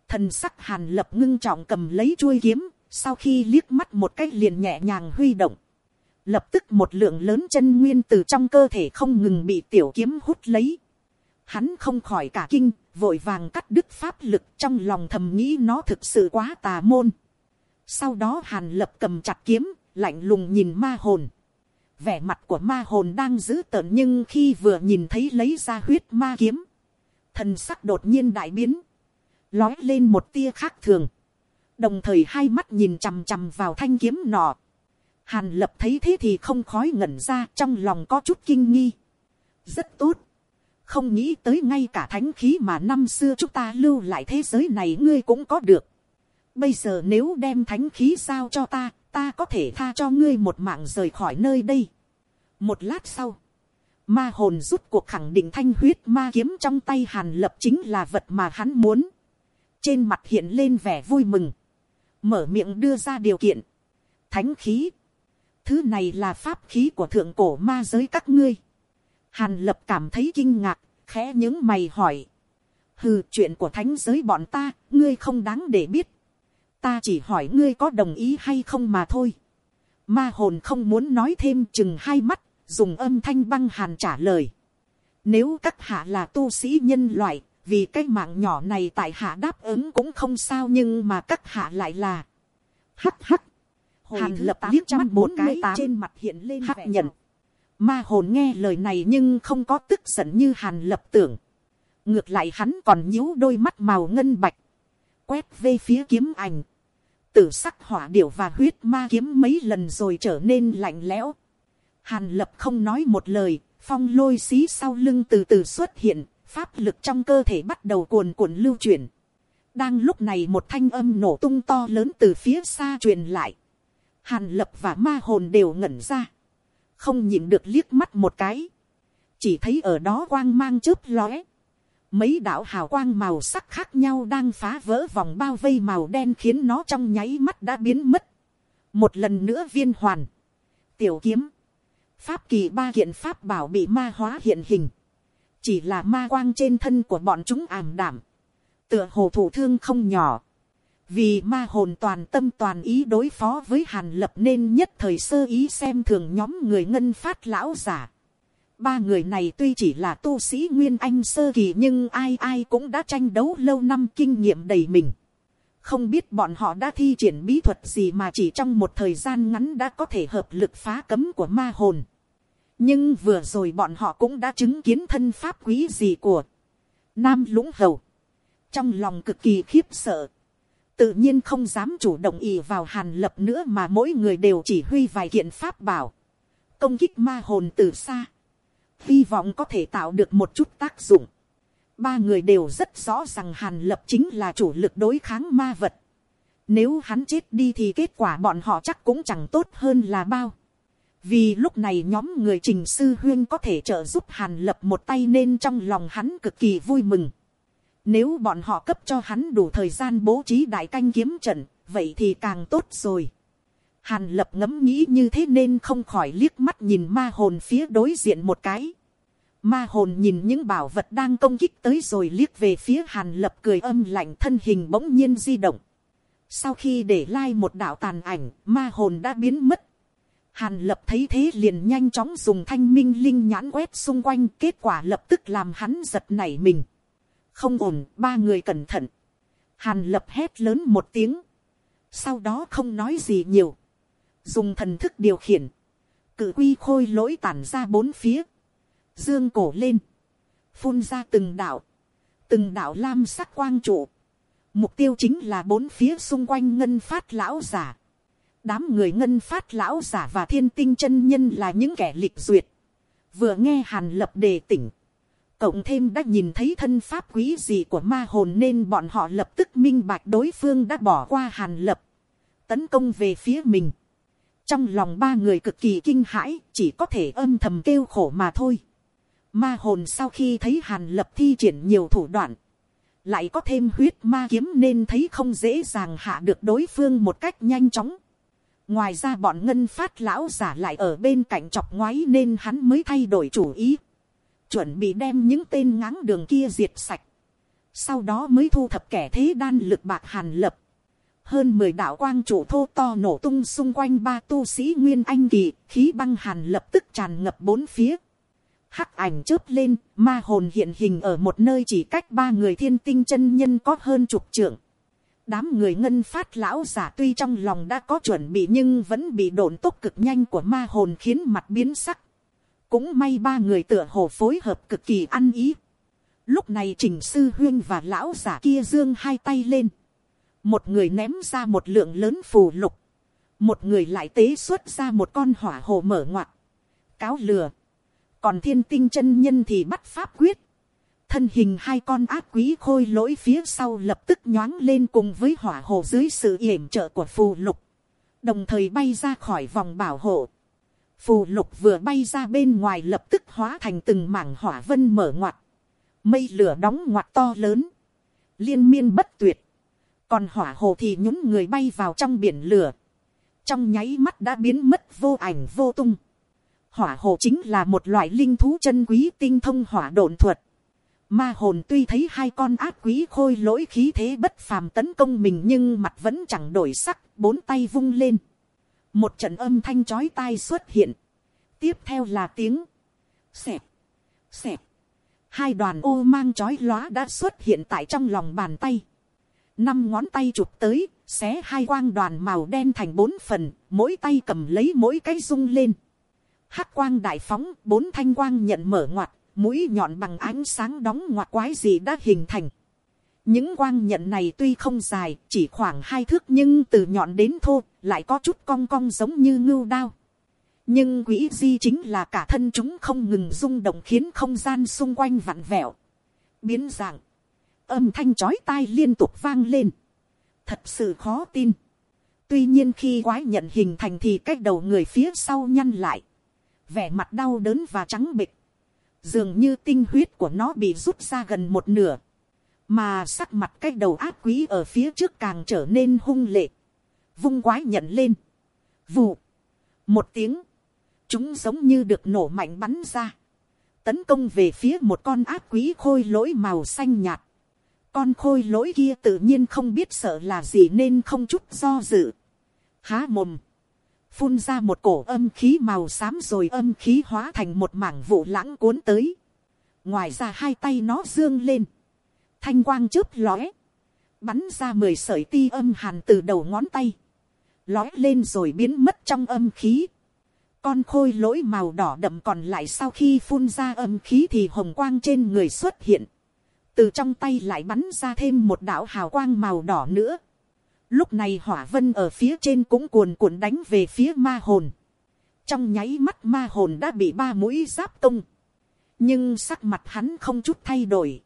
Thần sắc hàn lập ngưng trọng cầm lấy chuôi kiếm, sau khi liếc mắt một cách liền nhẹ nhàng huy động. Lập tức một lượng lớn chân nguyên từ trong cơ thể không ngừng bị tiểu kiếm hút lấy hắn không khỏi cả kinh, vội vàng cắt đứt pháp lực trong lòng thầm nghĩ nó thực sự quá tà môn. Sau đó hàn lập cầm chặt kiếm, lạnh lùng nhìn ma hồn. Vẻ mặt của ma hồn đang giữ tợn nhưng khi vừa nhìn thấy lấy ra huyết ma kiếm. Thần sắc đột nhiên đại biến. Lói lên một tia khác thường. Đồng thời hai mắt nhìn chằm chằm vào thanh kiếm nọ. Hàn lập thấy thế thì không khói ngẩn ra trong lòng có chút kinh nghi. Rất tốt không nghĩ tới ngay cả thánh khí mà năm xưa chúng ta lưu lại thế giới này ngươi cũng có được. Bây giờ nếu đem thánh khí sao cho ta, ta có thể tha cho ngươi một mạng rời khỏi nơi đây. Một lát sau, ma hồn rút cuộc khẳng định thanh huyết ma kiếm trong tay hàn lập chính là vật mà hắn muốn. Trên mặt hiện lên vẻ vui mừng. Mở miệng đưa ra điều kiện. Thánh khí. Thứ này là pháp khí của thượng cổ ma giới các ngươi Hàn lập cảm thấy kinh ngạc, khẽ những mày hỏi. Hừ, chuyện của thánh giới bọn ta, ngươi không đáng để biết. Ta chỉ hỏi ngươi có đồng ý hay không mà thôi. Ma hồn không muốn nói thêm chừng hai mắt, dùng âm thanh băng hàn trả lời. Nếu các hạ là tu sĩ nhân loại, vì cái mạng nhỏ này tại hạ đáp ứng cũng không sao nhưng mà các hạ lại là. Hắc hắc. Hàn lập liếc mắt bốn cái trên mặt hiện lên hắc nhận. Ma hồn nghe lời này nhưng không có tức giận như hàn lập tưởng. Ngược lại hắn còn nhíu đôi mắt màu ngân bạch. Quét về phía kiếm ảnh. Tử sắc hỏa điểu và huyết ma kiếm mấy lần rồi trở nên lạnh lẽo. Hàn lập không nói một lời, phong lôi xí sau lưng từ từ xuất hiện, pháp lực trong cơ thể bắt đầu cuồn cuộn lưu chuyển. Đang lúc này một thanh âm nổ tung to lớn từ phía xa truyền lại. Hàn lập và ma hồn đều ngẩn ra. Không nhìn được liếc mắt một cái, chỉ thấy ở đó quang mang chớp lóe, mấy đạo hào quang màu sắc khác nhau đang phá vỡ vòng bao vây màu đen khiến nó trong nháy mắt đã biến mất, một lần nữa viên hoàn, tiểu kiếm, pháp kỳ ba kiện pháp bảo bị ma hóa hiện hình, chỉ là ma quang trên thân của bọn chúng ảm đảm, tựa hồ thủ thương không nhỏ, vì ma hồn toàn tâm toàn ý đối phó với hàn lập nên nhất thời sơ ý xem thường nhóm người ngân phát lão giả. Ba người này tuy chỉ là tu sĩ Nguyên Anh sơ kỳ nhưng ai ai cũng đã tranh đấu lâu năm kinh nghiệm đầy mình. Không biết bọn họ đã thi triển bí thuật gì mà chỉ trong một thời gian ngắn đã có thể hợp lực phá cấm của ma hồn. Nhưng vừa rồi bọn họ cũng đã chứng kiến thân pháp quý gì của Nam Lũng Hầu. Trong lòng cực kỳ khiếp sợ. Tự nhiên không dám chủ động ì vào hàn lập nữa mà mỗi người đều chỉ huy vài kiện pháp bảo. Công kích ma hồn từ xa. Hy vọng có thể tạo được một chút tác dụng. Ba người đều rất rõ rằng hàn lập chính là chủ lực đối kháng ma vật. Nếu hắn chết đi thì kết quả bọn họ chắc cũng chẳng tốt hơn là bao. Vì lúc này nhóm người trình sư huyên có thể trợ giúp hàn lập một tay nên trong lòng hắn cực kỳ vui mừng. Nếu bọn họ cấp cho hắn đủ thời gian bố trí đại canh kiếm trận, vậy thì càng tốt rồi. Hàn lập ngẫm nghĩ như thế nên không khỏi liếc mắt nhìn ma hồn phía đối diện một cái. Ma hồn nhìn những bảo vật đang công kích tới rồi liếc về phía hàn lập cười âm lạnh thân hình bỗng nhiên di động. Sau khi để lai một đạo tàn ảnh, ma hồn đã biến mất. Hàn lập thấy thế liền nhanh chóng dùng thanh minh linh nhãn quét xung quanh, kết quả lập tức làm hắn giật nảy mình. Không ổn, ba người cẩn thận. Hàn lập hét lớn một tiếng. Sau đó không nói gì nhiều. Dùng thần thức điều khiển. Cự quy khôi lỗi tản ra bốn phía. Dương cổ lên. Phun ra từng đạo. Từng đạo lam sắc quang trụ. Mục tiêu chính là bốn phía xung quanh ngân phát lão giả. Đám người ngân phát lão giả và thiên tinh chân nhân là những kẻ lịch duyệt. Vừa nghe hàn lập đề tỉnh. Cộng thêm đã nhìn thấy thân pháp quý gì của ma hồn nên bọn họ lập tức minh bạch đối phương đã bỏ qua hàn lập. Tấn công về phía mình. Trong lòng ba người cực kỳ kinh hãi, chỉ có thể âm thầm kêu khổ mà thôi. Ma hồn sau khi thấy hàn lập thi triển nhiều thủ đoạn. Lại có thêm huyết ma kiếm nên thấy không dễ dàng hạ được đối phương một cách nhanh chóng. Ngoài ra bọn ngân phát lão giả lại ở bên cạnh chọc ngoáy nên hắn mới thay đổi chủ ý. Chuẩn bị đem những tên ngáng đường kia diệt sạch. Sau đó mới thu thập kẻ thế đan lực bạc hàn lập. Hơn 10 đạo quang chủ thô to nổ tung xung quanh ba tu sĩ Nguyên Anh Kỳ, khí băng hàn lập tức tràn ngập bốn phía. Hắc ảnh chớp lên, ma hồn hiện hình ở một nơi chỉ cách ba người thiên tinh chân nhân có hơn chục trượng. Đám người ngân phát lão giả tuy trong lòng đã có chuẩn bị nhưng vẫn bị độn tốc cực nhanh của ma hồn khiến mặt biến sắc. Cũng may ba người tựa hồ phối hợp cực kỳ ăn ý. Lúc này trình sư huyên và lão giả kia dương hai tay lên. Một người ném ra một lượng lớn phù lục. Một người lại tế xuất ra một con hỏa hồ mở ngoặt. Cáo lừa. Còn thiên tinh chân nhân thì bắt pháp quyết. Thân hình hai con ác quý khôi lỗi phía sau lập tức nhoáng lên cùng với hỏa hồ dưới sự yểm trợ của phù lục. Đồng thời bay ra khỏi vòng bảo hộ. Phù lục vừa bay ra bên ngoài lập tức hóa thành từng mảng hỏa vân mở ngoặt. Mây lửa đóng ngoặt to lớn. Liên miên bất tuyệt. Còn hỏa hồ thì nhún người bay vào trong biển lửa. Trong nháy mắt đã biến mất vô ảnh vô tung. Hỏa hồ chính là một loại linh thú chân quý tinh thông hỏa độn thuật. Ma hồn tuy thấy hai con ác quý khôi lỗi khí thế bất phàm tấn công mình nhưng mặt vẫn chẳng đổi sắc, bốn tay vung lên. Một trận âm thanh chói tai xuất hiện. Tiếp theo là tiếng xẹp, xẹp. Hai đoàn ô mang chói lóa đã xuất hiện tại trong lòng bàn tay. Năm ngón tay chụp tới, xé hai quang đoàn màu đen thành bốn phần, mỗi tay cầm lấy mỗi cái rung lên. Hắc quang đại phóng, bốn thanh quang nhận mở ngoặt, mũi nhọn bằng ánh sáng đóng ngoặt quái gì đã hình thành. Những quang nhận này tuy không dài, chỉ khoảng hai thước nhưng từ nhọn đến thô, lại có chút cong cong giống như ngưu đao. Nhưng quỹ di chính là cả thân chúng không ngừng rung động khiến không gian xung quanh vặn vẹo. Biến dạng. Âm thanh chói tai liên tục vang lên. Thật sự khó tin. Tuy nhiên khi quái nhận hình thành thì cách đầu người phía sau nhăn lại. Vẻ mặt đau đớn và trắng bịch. Dường như tinh huyết của nó bị rút ra gần một nửa. Mà sắc mặt cái đầu ác quý ở phía trước càng trở nên hung lệ. Vung quái nhận lên. Vụ. Một tiếng. Chúng giống như được nổ mạnh bắn ra. Tấn công về phía một con ác quý khôi lỗi màu xanh nhạt. Con khôi lỗi kia tự nhiên không biết sợ là gì nên không chút do dự. Há mồm. phun ra một cổ âm khí màu xám rồi âm khí hóa thành một mảng vụ lãng cuốn tới. ngoài ra hai tay nó dương lên, thanh quang chớp lóe, bắn ra mười sợi ti âm hàn từ đầu ngón tay, lóe lên rồi biến mất trong âm khí. Con khôi lỗi màu đỏ đậm còn lại sau khi phun ra âm khí thì hồng quang trên người xuất hiện. Từ trong tay lại bắn ra thêm một đạo hào quang màu đỏ nữa. Lúc này hỏa vân ở phía trên cũng cuồn cuộn đánh về phía ma hồn. Trong nháy mắt ma hồn đã bị ba mũi giáp tung. Nhưng sắc mặt hắn không chút thay đổi.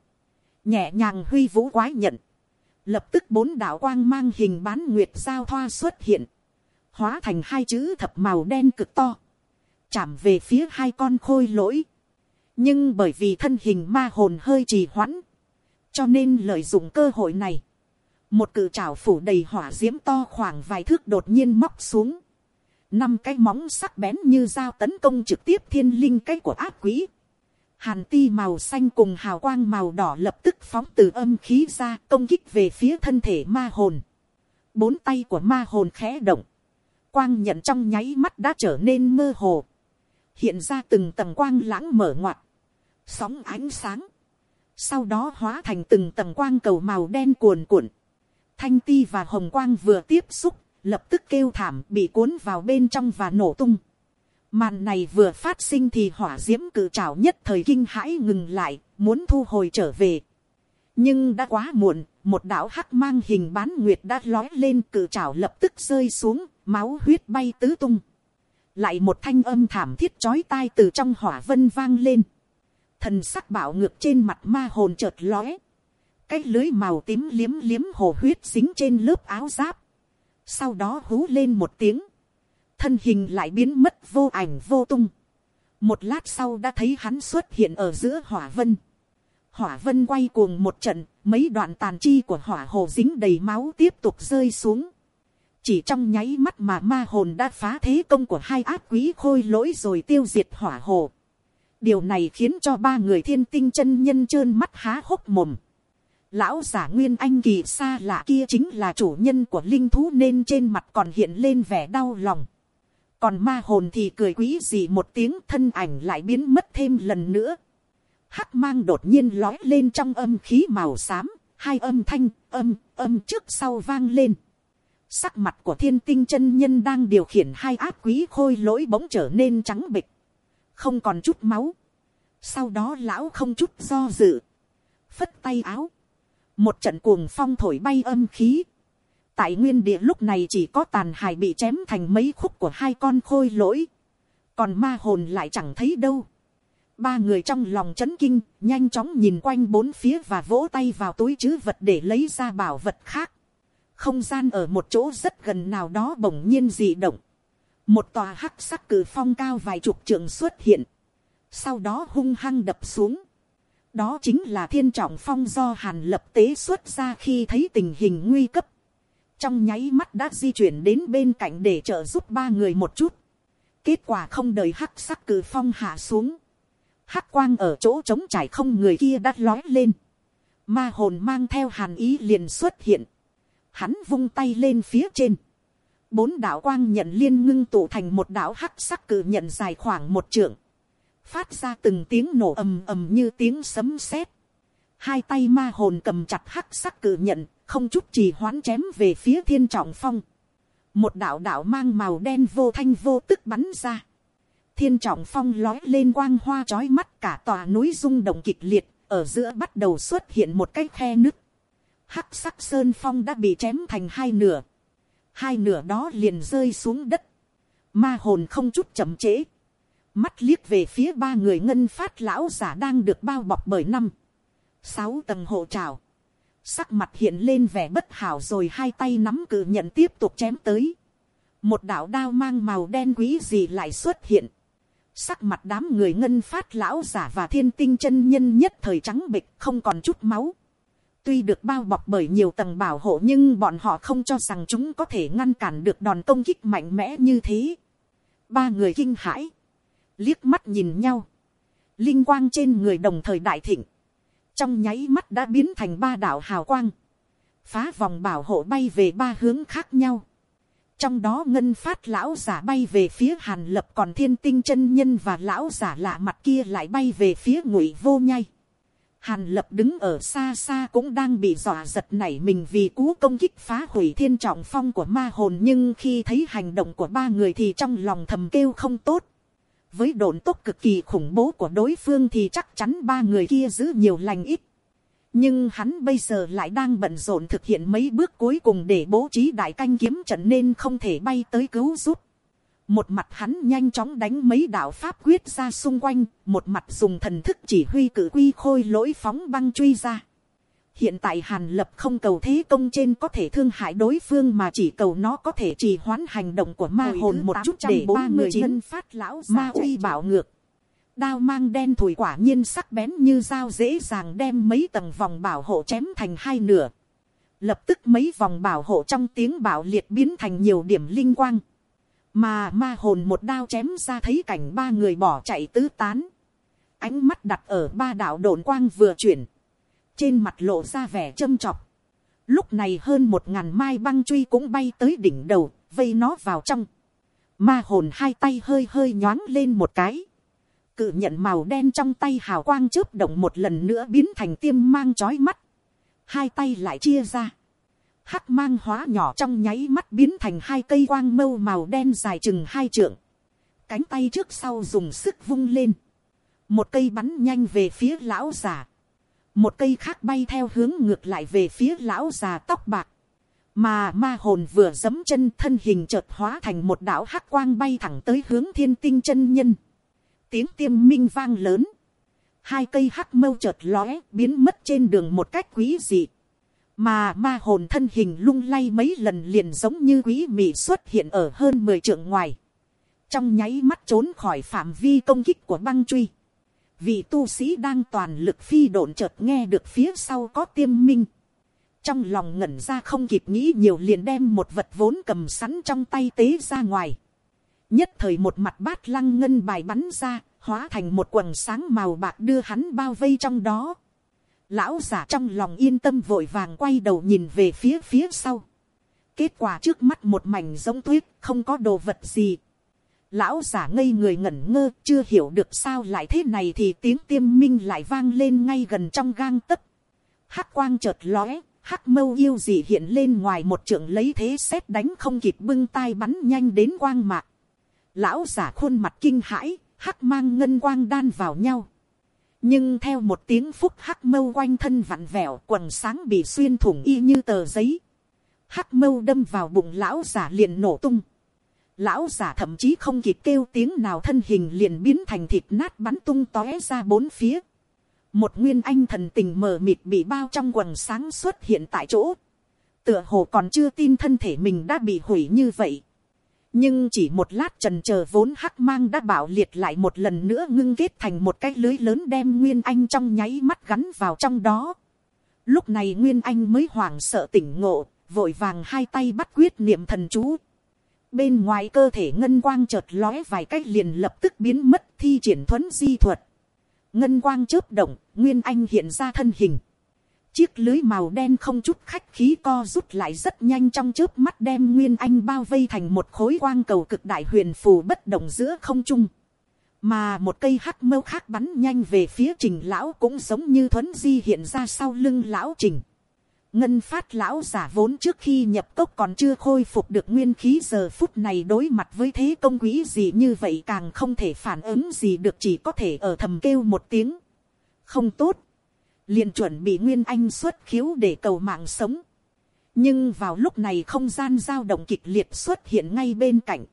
Nhẹ nhàng huy vũ quái nhận. Lập tức bốn đạo quang mang hình bán nguyệt giao thoa xuất hiện. Hóa thành hai chữ thập màu đen cực to. Chạm về phía hai con khôi lỗi. Nhưng bởi vì thân hình ma hồn hơi trì hoãn. Cho nên lợi dụng cơ hội này một cự trảo phủ đầy hỏa d i ễ m to khoảng vài thước đột nhiên móc xuống, năm cái móng sắc bén như dao tấn công trực tiếp thiên linh cái của ác quỷ, hàn ti màu xanh cùng hào quang màu đỏ lập tức phóng từ âm khí ra công kích về phía thân thể ma hồn, bốn tay của ma hồn khẽ động, quang nhận trong nháy mắt đã trở nên mơ hồ, hiện ra từng tầng quang lãng mở ngoặt, sóng ánh sáng, sau đó hóa thành từng tầng quang cầu màu đen cuồn cuộn, Thanh ti và hồng quang vừa tiếp xúc, lập tức kêu thảm bị cuốn vào bên trong và nổ tung. Màn này vừa phát sinh thì hỏa diễm cử trảo nhất thời kinh hãi ngừng lại, muốn thu hồi trở về. Nhưng đã quá muộn, một đạo hắc mang hình bán nguyệt đã lói lên cử trảo lập tức rơi xuống, máu huyết bay tứ tung. Lại một thanh âm thảm thiết chói tai từ trong hỏa vân vang lên. Thần sắc bảo ngược trên mặt ma hồn chợt lóe cái lưới màu tím liếm liếm hồ huyết dính trên lớp áo giáp, sau đó hú lên một tiếng, thân hình lại biến mất vô ảnh vô tung, một lát sau đã thấy hắn xuất hiện ở giữa hỏa vân, hỏa vân quay cuồng một trận, mấy đoạn tàn chi của hỏa hồ dính đầy máu tiếp tục rơi xuống, chỉ trong nháy mắt mà ma hồn đã phá thế công của hai ác quý khôi lỗi rồi tiêu diệt hỏa hồ. điều này khiến cho ba người thiên tinh chân nhân trơn mắt há hốc mồm lão giả nguyên anh kỳ xa lạ kia chính là chủ nhân của linh thú nên trên mặt còn hiện lên vẻ đau lòng còn ma hồn thì cười quý gì một tiếng thân ảnh lại biến mất thêm lần nữa. hắc mang đột nhiên lói lên trong âm khí màu xám, hai âm thanh, âm, âm trước sau vang lên. sắc mặt của thiên tinh chân nhân đang điều khiển hai ác quý khôi lỗi bỗng trở nên trắng bịch, không còn chút máu. sau đó lão không chút do dự, phất tay áo, một trận cuồng phong thổi bay âm khí tại nguyên địa lúc này chỉ có tàn hài bị chém thành mấy khúc của hai con khôi lỗi. còn ma hồn lại chẳng thấy đâu. ba người trong lòng c h ấ n kinh, nhanh chóng nhìn quanh bốn phía và vỗ tay vào túi chứ vật để lấy ra bảo vật khác. không gian ở một chỗ rất gần nào đó bỗng nhiên dị động. một tòa hắc sắc cử phong cao vài chục trượng xuất hiện. sau đó hung hăng đập xuống đó chính là thiên trọng phong do hàn lập tế xuất ra khi thấy tình hình nguy cấp trong nháy mắt đã di chuyển đến bên cạnh để trợ giúp ba người một chút. kết quả không đợi hắc sắc cử phong hạ xuống. hắc quang ở chỗ trống trải không người kia đã lói lên. ma hồn mang theo hàn ý liền xuất hiện. hắn vung tay lên phía trên. bốn đạo quang nhận liên ngưng tụ thành một đạo hắc sắc cử nhận dài khoảng một trượng phát ra từng tiếng nổ ầm ầm như tiếng sấm sét. Hai tay ma hồn cầm chặt hắc sắc cử nhận, không chút trì hoãn chém về phía thiên trọng phong. Một đạo đạo mang màu đen vô thanh vô tức bắn ra. Thiên trọng phong lói lên quang hoa trói mắt cả tòa núi rung động kịch liệt, ở giữa bắt đầu xuất hiện một cái khe nứt. Hắc sắc sơn phong đã bị chém thành hai nửa. Hai nửa đó liền rơi xuống đất. Ma hồn không chút chậm trễ mắt liếc về phía ba người ngân phát lão giả đang được bao bọc bởi năm, sáu tầng hộ trào, sắc mặt hiện lên vẻ bất hảo rồi hai tay nắm cự nhận tiếp tục chém tới, một đạo đao mang màu đen quý gì lại xuất hiện, sắc mặt đám người ngân phát lão giả và thiên tinh chân nhân nhất thời trắng bịch không còn chút máu, tuy được bao bọc bởi nhiều tầng bảo hộ nhưng bọn họ không cho rằng chúng có thể ngăn cản được đòn công kích mạnh mẽ như thế. ba người kinh hãi, liếc mắt nhìn nhau, linh quang trên người đồng thời đại thịnh, trong nháy mắt đã biến thành ba đạo hào quang, phá vòng bảo hộ bay về ba hướng khác nhau, trong đó ngân phát lão giả bay về phía hàn lập còn thiên tinh chân nhân và lão giả lạ mặt kia lại bay về phía ngụy vô nhai. Hàn lập đứng ở xa xa cũng đang bị dọa giật nảy mình vì cú công kích phá hủy thiên trọng phong của ma hồn nhưng khi thấy hành động của ba người thì trong lòng thầm kêu không tốt. Với độn tốc cực kỳ khủng bố của đối phương thì chắc chắn ba người kia giữ nhiều lành ít nhưng hắn bây giờ lại đang bận rộn thực hiện mấy bước cuối cùng để bố trí đại canh kiếm trận nên không thể bay tới cứu giúp. Một mặt hắn nhanh chóng đánh mấy đạo pháp quyết ra xung quanh, một mặt dùng thần thức chỉ huy cử quy khôi lỗi phóng băng truy ra. Hiện tại Hàn Lập không cầu thế công trên có thể thương hại đối phương mà chỉ cầu nó có thể trì hoãn hành động của ma hồn một chút để ba người nhân phát lão ma uy bảo ngược Đao mang đen thùi quả nhiên sắc bén như dao dễ dàng đem mấy tầng vòng bảo hộ chém thành hai nửa. Lập tức mấy vòng bảo hộ trong tiếng bảo liệt biến thành nhiều điểm linh quang. Mà ma hồn một đao chém ra thấy cảnh ba người bỏ chạy tứ tán. Ánh mắt đặt ở ba đạo đồn quang vừa chuyển. Trên mặt lộ ra vẻ châm chọc. Lúc này hơn một ngàn mai băng truy cũng bay tới đỉnh đầu, vây nó vào trong. Ma hồn hai tay hơi hơi nhoáng lên một cái cự nhận màu đen trong tay hào quang chớp động một lần nữa biến thành tiêm mang chói mắt. Hai tay lại chia ra. Hắc mang hóa nhỏ trong nháy mắt biến thành hai cây quang mâu màu đen dài chừng hai trượng. Cánh tay trước sau dùng sức vung lên. Một cây bắn nhanh về phía lão già. Một cây khác bay theo hướng ngược lại về phía lão già tóc bạc. Mà ma hồn vừa dấm chân thân hình chợt hóa thành một đảo hắc quang bay thẳng tới hướng thiên tinh chân nhân tiếng tiêm minh vang lớn. Hai cây hắc mâu chợt lóe biến mất trên đường một cách quý dị. Mà ma hồn thân hình lung lay mấy lần liền giống như quý mị xuất hiện ở hơn 10 trượng ngoài. Trong nháy mắt trốn khỏi phạm vi công kích của băng truy. Vị tu sĩ đang toàn lực phi độn chợt nghe được phía sau có tiêm minh. Trong lòng ngẩn ra không kịp nghĩ nhiều liền đem một vật vốn cầm sẵn trong tay tế ra ngoài nhất thời một mặt bát lăng ngân bài bắn ra, hóa thành một quần sáng màu bạc đưa hắn bao vây trong đó. Lão giả trong lòng yên tâm vội vàng quay đầu nhìn về phía phía sau. Kết quả trước mắt một mảnh giống tuyết, không có đồ vật gì. Lão giả ngây người ngẩn ngơ, chưa hiểu được sao lại thế này thì tiếng tiêm minh lại vang lên ngay gần trong gang tấc. Hắc quang chợt lóe, hắc mâu yêu gì hiện lên ngoài một trường lấy thế xét đánh không kịp bưng tay bắn nhanh đến quang mạc lão giả khuôn mặt kinh hãi, hắc mang ngân quang đan vào nhau. nhưng theo một tiếng phúc hắc mâu quanh thân vặn vẹo quần sáng bị xuyên thủng y như tờ giấy. hắc mâu đâm vào bụng lão giả liền nổ tung lão giả thậm chí không kịp kêu tiếng nào thân hình liền biến thành thịt nát bắn tung tóe ra bốn phía. một nguyên anh thần tình mờ mịt bị bao trong quần sáng xuất hiện tại chỗ. tựa hồ còn chưa tin thân thể mình đã bị hủy như vậy nhưng chỉ một lát trần chờ vốn hắc mang đã bảo liệt lại một lần nữa ngưng kết thành một cái lưới lớn đem nguyên anh trong nháy mắt gắn vào trong đó. Lúc này nguyên anh mới hoảng sợ tỉnh ngộ, vội vàng hai tay bắt quyết niệm thần chú. Bên ngoài cơ thể ngân quang chợt lóe vài cách liền lập tức biến mất thi triển thuấn di thuật. Ngân quang chớp động, nguyên anh hiện ra thân hình Chiếc lưới màu đen không chút khách khí co rút lại rất nhanh trong chớp mắt đem Nguyên Anh bao vây thành một khối quang cầu cực đại huyền phù bất động giữa không trung. Mà một cây hắc mâu khác bắn nhanh về phía trình lão cũng giống như thuấn di hiện ra sau lưng lão trình. Ngân phát lão giả vốn trước khi nhập cốc còn chưa khôi phục được nguyên khí giờ phút này đối mặt với thế công quý gì như vậy càng không thể phản ứng gì được, chỉ có thể ở thầm kêu một tiếng. Không tốt liền chuẩn bị nguyên anh xuất khiếu để cầu mạng sống. nhưng vào lúc này không gian dao động kịch liệt xuất hiện ngay bên cạnh.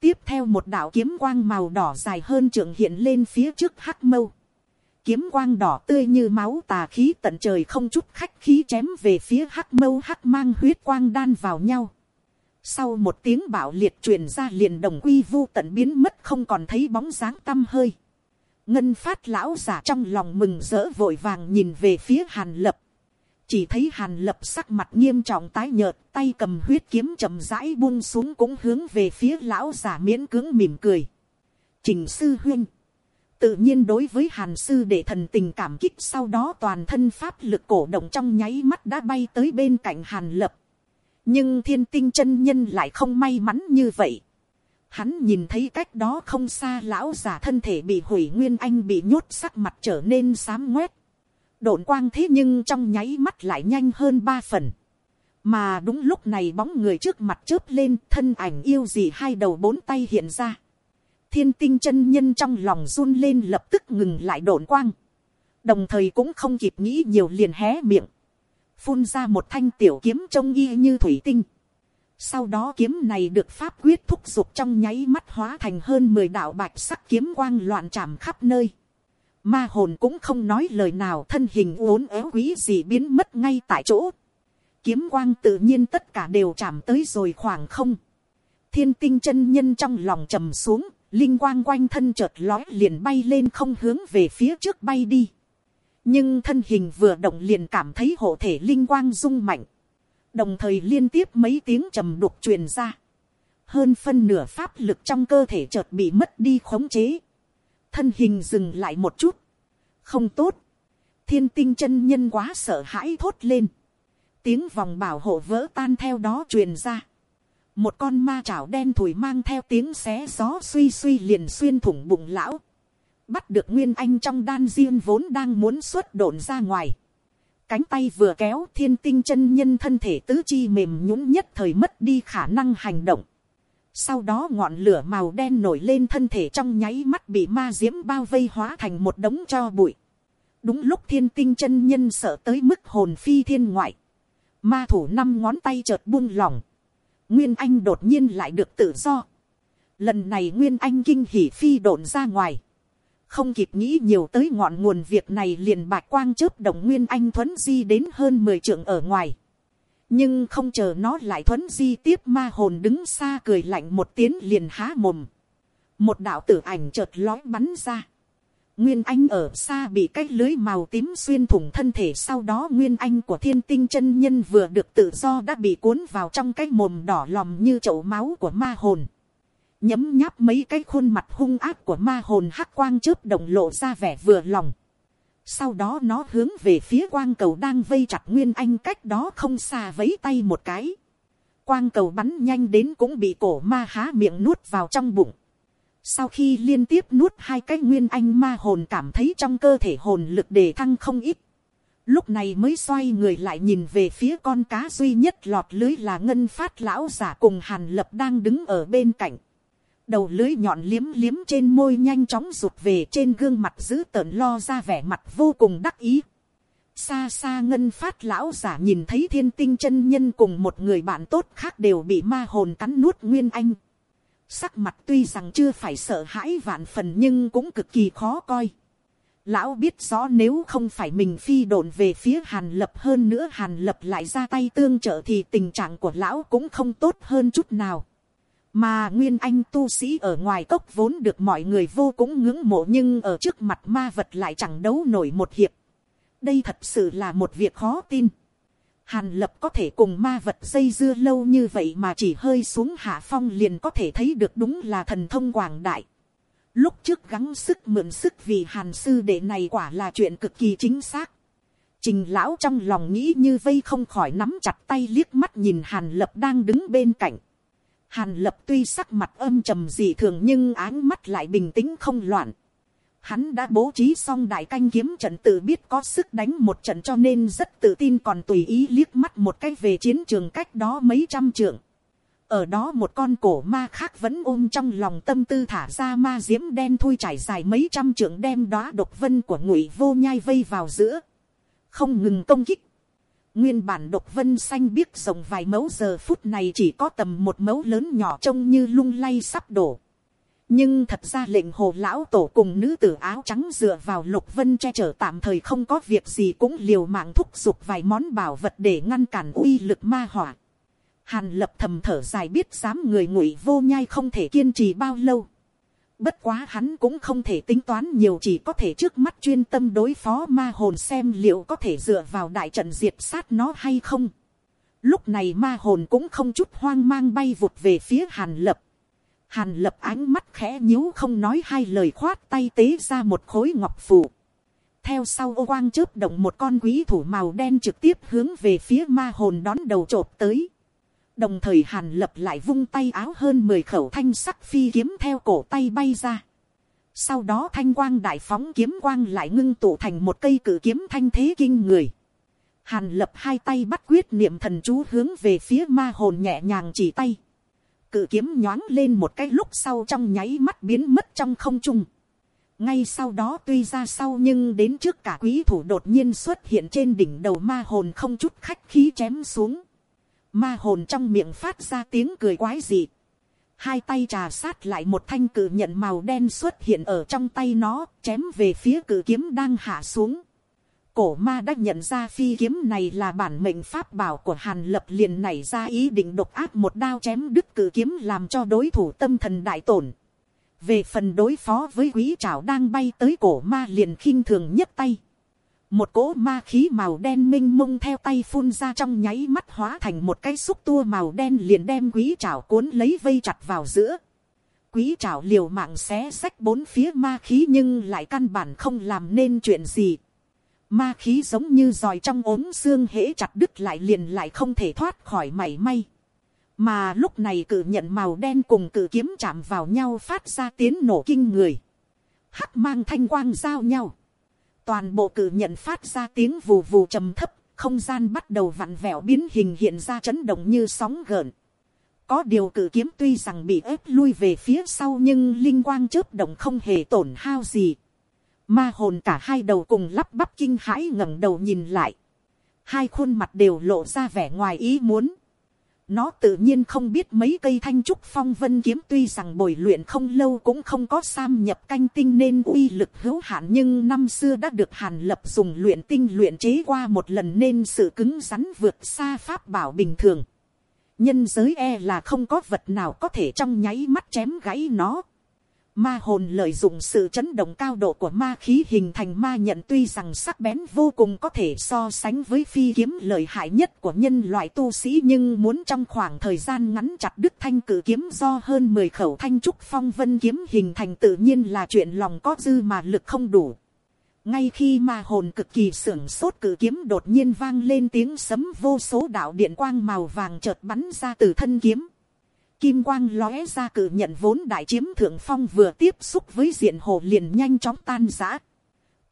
tiếp theo một đạo kiếm quang màu đỏ dài hơn trường hiện lên phía trước hắc mâu kiếm quang đỏ tươi như máu tà khí tận trời không chút khách khí chém về phía hắc mâu hắc mang huyết quang đan vào nhau. sau một tiếng bạo liệt truyền ra liền đồng quy vu tận biến mất không còn thấy bóng dáng tăm hơi ngân phát lão giả trong lòng mừng rỡ vội vàng nhìn về phía hàn lập. chỉ thấy hàn lập sắc mặt nghiêm trọng tái nhợt, tay cầm huyết kiếm chậm rãi buông xuống cũng hướng về phía lão giả miễn cưỡng mỉm cười. trình sư huynh tự nhiên đối với hàn sư để thần tình cảm kích, sau đó toàn thân pháp lực cổ động trong nháy mắt đã bay tới bên cạnh hàn lập. nhưng thiên tinh chân nhân lại không may mắn như vậy. Hắn nhìn thấy cách đó không xa lão giả thân thể bị hủy nguyên anh bị nhốt sắc mặt trở nên xám ngoét. Độn quang thế nhưng trong nháy mắt lại nhanh hơn ba phần. Mà đúng lúc này bóng người trước mặt chớp lên, thân ảnh yêu gì hai đầu bốn tay hiện ra. Thiên tinh chân nhân trong lòng run lên lập tức ngừng lại đổn quang. Đồng thời cũng không kịp nghĩ nhiều liền hé miệng. Phun ra một thanh tiểu kiếm trông y như thủy tinh. Sau đó kiếm này được pháp quyết thúc giục trong nháy mắt hóa thành hơn 10 đạo bạch sắc kiếm quang loạn chạm khắp nơi. Ma hồn cũng không nói lời nào, thân hình uốn éo quý gì biến mất ngay tại chỗ. Kiếm quang tự nhiên tất cả đều chạm tới rồi khoảng không. Thiên tinh chân nhân trong lòng trầm xuống, linh quang quanh thân chợt lói liền bay lên không hướng về phía trước bay đi. Nhưng thân hình vừa động liền cảm thấy hộ thể linh quang rung mạnh. Đồng thời liên tiếp mấy tiếng trầm đục truyền ra, hơn phân nửa pháp lực trong cơ thể chợt bị mất đi khống chế, thân hình dừng lại một chút, không tốt, thiên tinh chân nhân quá sợ hãi thốt lên, tiếng vòng bảo hộ vỡ tan theo đó truyền ra, một con ma chảo đen thủi mang theo tiếng xé gió suy suy liền xuyên thủng bụng lão, bắt được nguyên anh trong đan diên vốn đang muốn xuất độn ra ngoài, cánh tay vừa kéo thiên tinh chân nhân thân thể tứ chi mềm nhũng nhất thời mất đi khả năng hành động. Sau đó ngọn lửa màu đen nổi lên thân thể trong nháy mắt bị ma diễm bao vây hóa thành một đống cho bụi. Đúng lúc thiên tinh chân nhân sợ tới mức hồn phi thiên ngoại. Ma thủ năm ngón tay chợt buông lỏng. Nguyên Anh đột nhiên lại được tự do. Lần này Nguyên Anh kinh hỉ phi độn ra ngoài không kịp nghĩ nhiều tới ngọn nguồn việc này liền bạch quang chớp động nguyên anh thuấn di đến hơn mười trượng ở ngoài. nhưng không chờ nó lại thuấn di tiếp ma hồn đứng xa cười lạnh một tiếng liền há mồm. một đạo tử ảnh chợt lói bắn ra. Nguyên anh ở xa bị cái lưới màu tím xuyên thủng thân thể, sau đó nguyên anh của thiên tinh chân nhân vừa được tự do đã bị cuốn vào trong cái mồm đỏ lòm như chậu máu của ma hồn nhấm nháp mấy cái khuôn mặt hung ác của ma hồn hắc quang chớp động lộ ra vẻ vừa lòng. Sau đó nó hướng về phía quang cầu đang vây chặt Nguyên Anh cách đó không xa vấy tay một cái. Quang cầu bắn nhanh đến cũng bị cổ ma há miệng nuốt vào trong bụng. Sau khi liên tiếp nuốt hai cái Nguyên Anh ma hồn cảm thấy trong cơ thể hồn lực đề thăng không ít. Lúc này mới xoay người lại nhìn về phía con cá duy nhất lọt lưới là ngân phát lão giả cùng hàn lập đang đứng ở bên cạnh đầu lưới nhọn liếm liếm trên môi nhanh chóng rụt về trên gương mặt giữ tợn lo ra vẻ mặt vô cùng đắc ý. Xa xa ngân phát lão giả nhìn thấy thiên tinh chân nhân cùng một người bạn tốt khác đều bị ma hồn cắn nuốt nguyên anh. Sắc mặt tuy rằng chưa phải sợ hãi vạn phần nhưng cũng cực kỳ khó coi. Lão biết rõ nếu không phải mình phi độn về phía hàn lập hơn nữa hàn lập lại ra tay tương trợ thì tình trạng của lão cũng không tốt hơn chút nào mà nguyên anh tu sĩ ở ngoài cốc vốn được mọi người vô cùng ngưỡng mộ nhưng ở trước mặt ma vật lại chẳng đấu nổi một hiệp. đây thật sự là một việc khó tin hàn lập có thể cùng ma vật dây dưa lâu như vậy mà chỉ hơi xuống hạ phong liền có thể thấy được đúng là thần thông quảng đại. lúc trước gắng sức mượn sức vì hàn sư đệ này quả là chuyện cực kỳ chính xác. Trình lão trong lòng nghĩ như vây không khỏi nắm chặt tay liếc mắt nhìn hàn lập đang đứng bên cạnh Hàn lập tuy sắc mặt âm trầm dị thường nhưng áng mắt lại bình tĩnh không loạn. Hắn đã bố trí xong đại canh kiếm trận tự biết có sức đánh một trận cho nên rất tự tin còn tùy ý liếc mắt một cách về chiến trường cách đó mấy trăm trượng. Ở đó một con cổ ma khác vẫn ôm trong lòng tâm tư thả ra ma diễm đen thui trải dài mấy trăm trượng đem đóa độc vân của ngụy vô nhai vây vào giữa. Không ngừng công kích Nguyên bản độc vân xanh biếc rộng vài mẫu giờ phút này chỉ có tầm một mẫu lớn nhỏ trông như lung lay sắp đổ. Nhưng thật ra lệnh hồ lão tổ cùng nữ tử áo trắng dựa vào lục vân che chở tạm thời không có việc gì cũng liều mạng thúc giục vài món bảo vật để ngăn cản uy lực ma hỏa. Hàn lập thầm thở dài biết dám người ngụy vô nhai không thể kiên trì bao lâu. Bất quá hắn cũng không thể tính toán nhiều chỉ có thể trước mắt chuyên tâm đối phó ma hồn xem liệu có thể dựa vào đại trận diệt sát nó hay không. Lúc này ma hồn cũng không chút hoang mang bay vụt về phía hàn lập. Hàn lập ánh mắt khẽ nhíu không nói hai lời khoát tay tế ra một khối ngọc phủ. Theo sau ô quang chớp động một con quý thủ màu đen trực tiếp hướng về phía ma hồn đón đầu trộp tới. đồng thời hàn lập lại vung tay áo hơn mười khẩu thanh sắc phi kiếm theo cổ tay bay ra. sau đó thanh quang đại phóng kiếm quang lại ngưng tụ thành một cây cử kiếm thanh thế kinh người. hàn lập hai tay bắt quyết niệm thần chú hướng về phía ma hồn nhẹ nhàng chỉ tay cự kiếm nhoáng lên một cái lúc sau trong nháy mắt biến mất trong không trung ngay sau đó tuy ra sau nhưng đến trước cả quý thủ đột nhiên xuất hiện trên đỉnh đầu ma hồn không chút khách khí chém xuống. Ma hồn trong miệng phát ra tiếng cười quái dị. Hai tay trà sát lại một thanh cử nhận màu đen xuất hiện ở trong tay nó, chém về phía cử kiếm đang hạ xuống. Cổ ma đã nhận ra phi kiếm này là bản mệnh pháp bảo của Hàn Lập liền nảy ra ý định độc áp một đao chém đứt cử kiếm làm cho đối thủ tâm thần đại tổn về phần đối phó với quý trảo đang bay tới cổ ma liền khinh thường nhất tay. một cỗ ma khí màu đen minh mông theo tay phun ra trong nháy mắt hóa thành một cái xúc tua màu đen liền đem quý trảo cuốn lấy vây chặt vào giữa. quý trảo liều mạng xé sách bốn phía ma khí nhưng lại căn bản không làm nên chuyện gì ma khí giống như giòi trong ốm xương hễ chặt đứt lại liền lại không thể thoát khỏi mảy may mà lúc này cử nhận màu đen cùng cử kiếm chạm vào nhau phát ra tiếng nổ kinh người. hắc mang thanh quang giao nhau. toàn bộ cử nhận phát ra tiếng vù vù trầm thấp, không gian bắt đầu vặn vẹo biến hình hiện ra chấn động như sóng gợn. có điều cử kiếm tuy rằng bị ép lui về phía sau nhưng linh quang chớp động không hề tổn hao gì ma hồn cả hai đầu cùng lắp bắp kinh hãi ngẩng đầu nhìn lại. hai khuôn mặt đều lộ ra vẻ ngoài ý muốn nó tự nhiên không biết mấy cây thanh trúc phong vân kiếm tuy rằng bồi luyện không lâu cũng không có sam nhập canh tinh nên uy lực hữu hạn nhưng năm xưa đã được hàn lập dùng luyện tinh luyện chế qua một lần nên sự cứng rắn vượt xa pháp bảo bình thường. Nhân giới e là không có vật nào có thể trong nháy mắt chém gãy nó. Ma hồn lợi dụng sự chấn động cao độ của ma khí hình thành ma nhận tuy rằng sắc bén vô cùng có thể so sánh với phi kiếm lợi hại nhất của nhân loại tu sĩ nhưng muốn trong khoảng thời gian ngắn chặt đứt thanh cử kiếm do hơn 10 khẩu thanh trúc phong vân kiếm hình thành tự nhiên là chuyện lòng có dư mà lực không đủ. Ngay khi ma hồn cực kỳ sưởng sốt cử kiếm đột nhiên vang lên tiếng sấm vô số đạo điện quang màu vàng chợt bắn ra từ thân kiếm Kim quang lóe ra cử nhận vốn đại chiếm thượng phong vừa tiếp xúc với diện hồ liền nhanh chóng tan giã.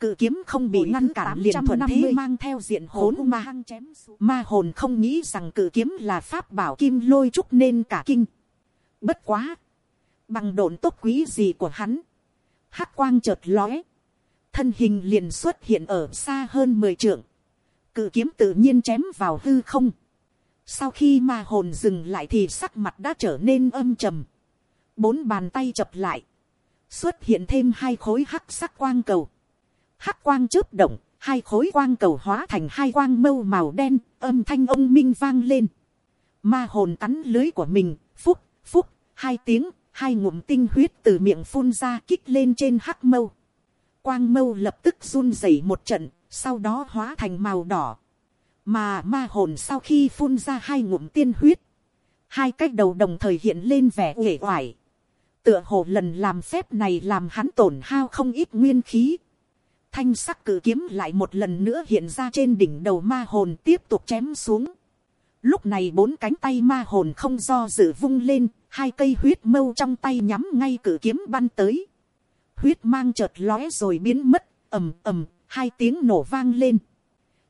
Cự kiếm không bị ngăn cản liền thuận thế mang theo diện hồn ma. Ma hồn không nghĩ rằng cự kiếm là pháp bảo kim lôi trúc nên cả kinh. Bất quá. Bằng độn tốt quý gì của hắn. hắc quang chợt lóe. Thân hình liền xuất hiện ở xa hơn 10 trượng. Cự kiếm tự nhiên chém vào hư không sau khi ma hồn dừng lại thì sắc mặt đã trở nên âm trầm. Bốn bàn tay chập lại. Xuất hiện thêm hai khối hắc sắc quang cầu. Hắc quang chớp động, hai khối quang cầu hóa thành hai quang mâu màu đen, âm thanh ông minh vang lên. Ma hồn cắn lưới của mình, phúc, phúc, hai tiếng, hai ngụm tinh huyết từ miệng phun ra kích lên trên hắc mâu. Quang mâu lập tức run rẩy một trận, sau đó hóa thành màu đỏ mà ma hồn sau khi phun ra hai ngụm tiên huyết, hai cách đầu đồng thời hiện lên vẻ uể oải. tựa hồ lần làm phép này làm hắn tổn hao không ít nguyên khí. thanh sắc cử kiếm lại một lần nữa hiện ra trên đỉnh đầu ma hồn tiếp tục chém xuống. lúc này bốn cánh tay ma hồn không do dự vung lên, hai cây huyết mâu trong tay nhắm ngay cử kiếm bắn tới. huyết mang chợt lóe rồi biến mất, ầm ầm, hai tiếng nổ vang lên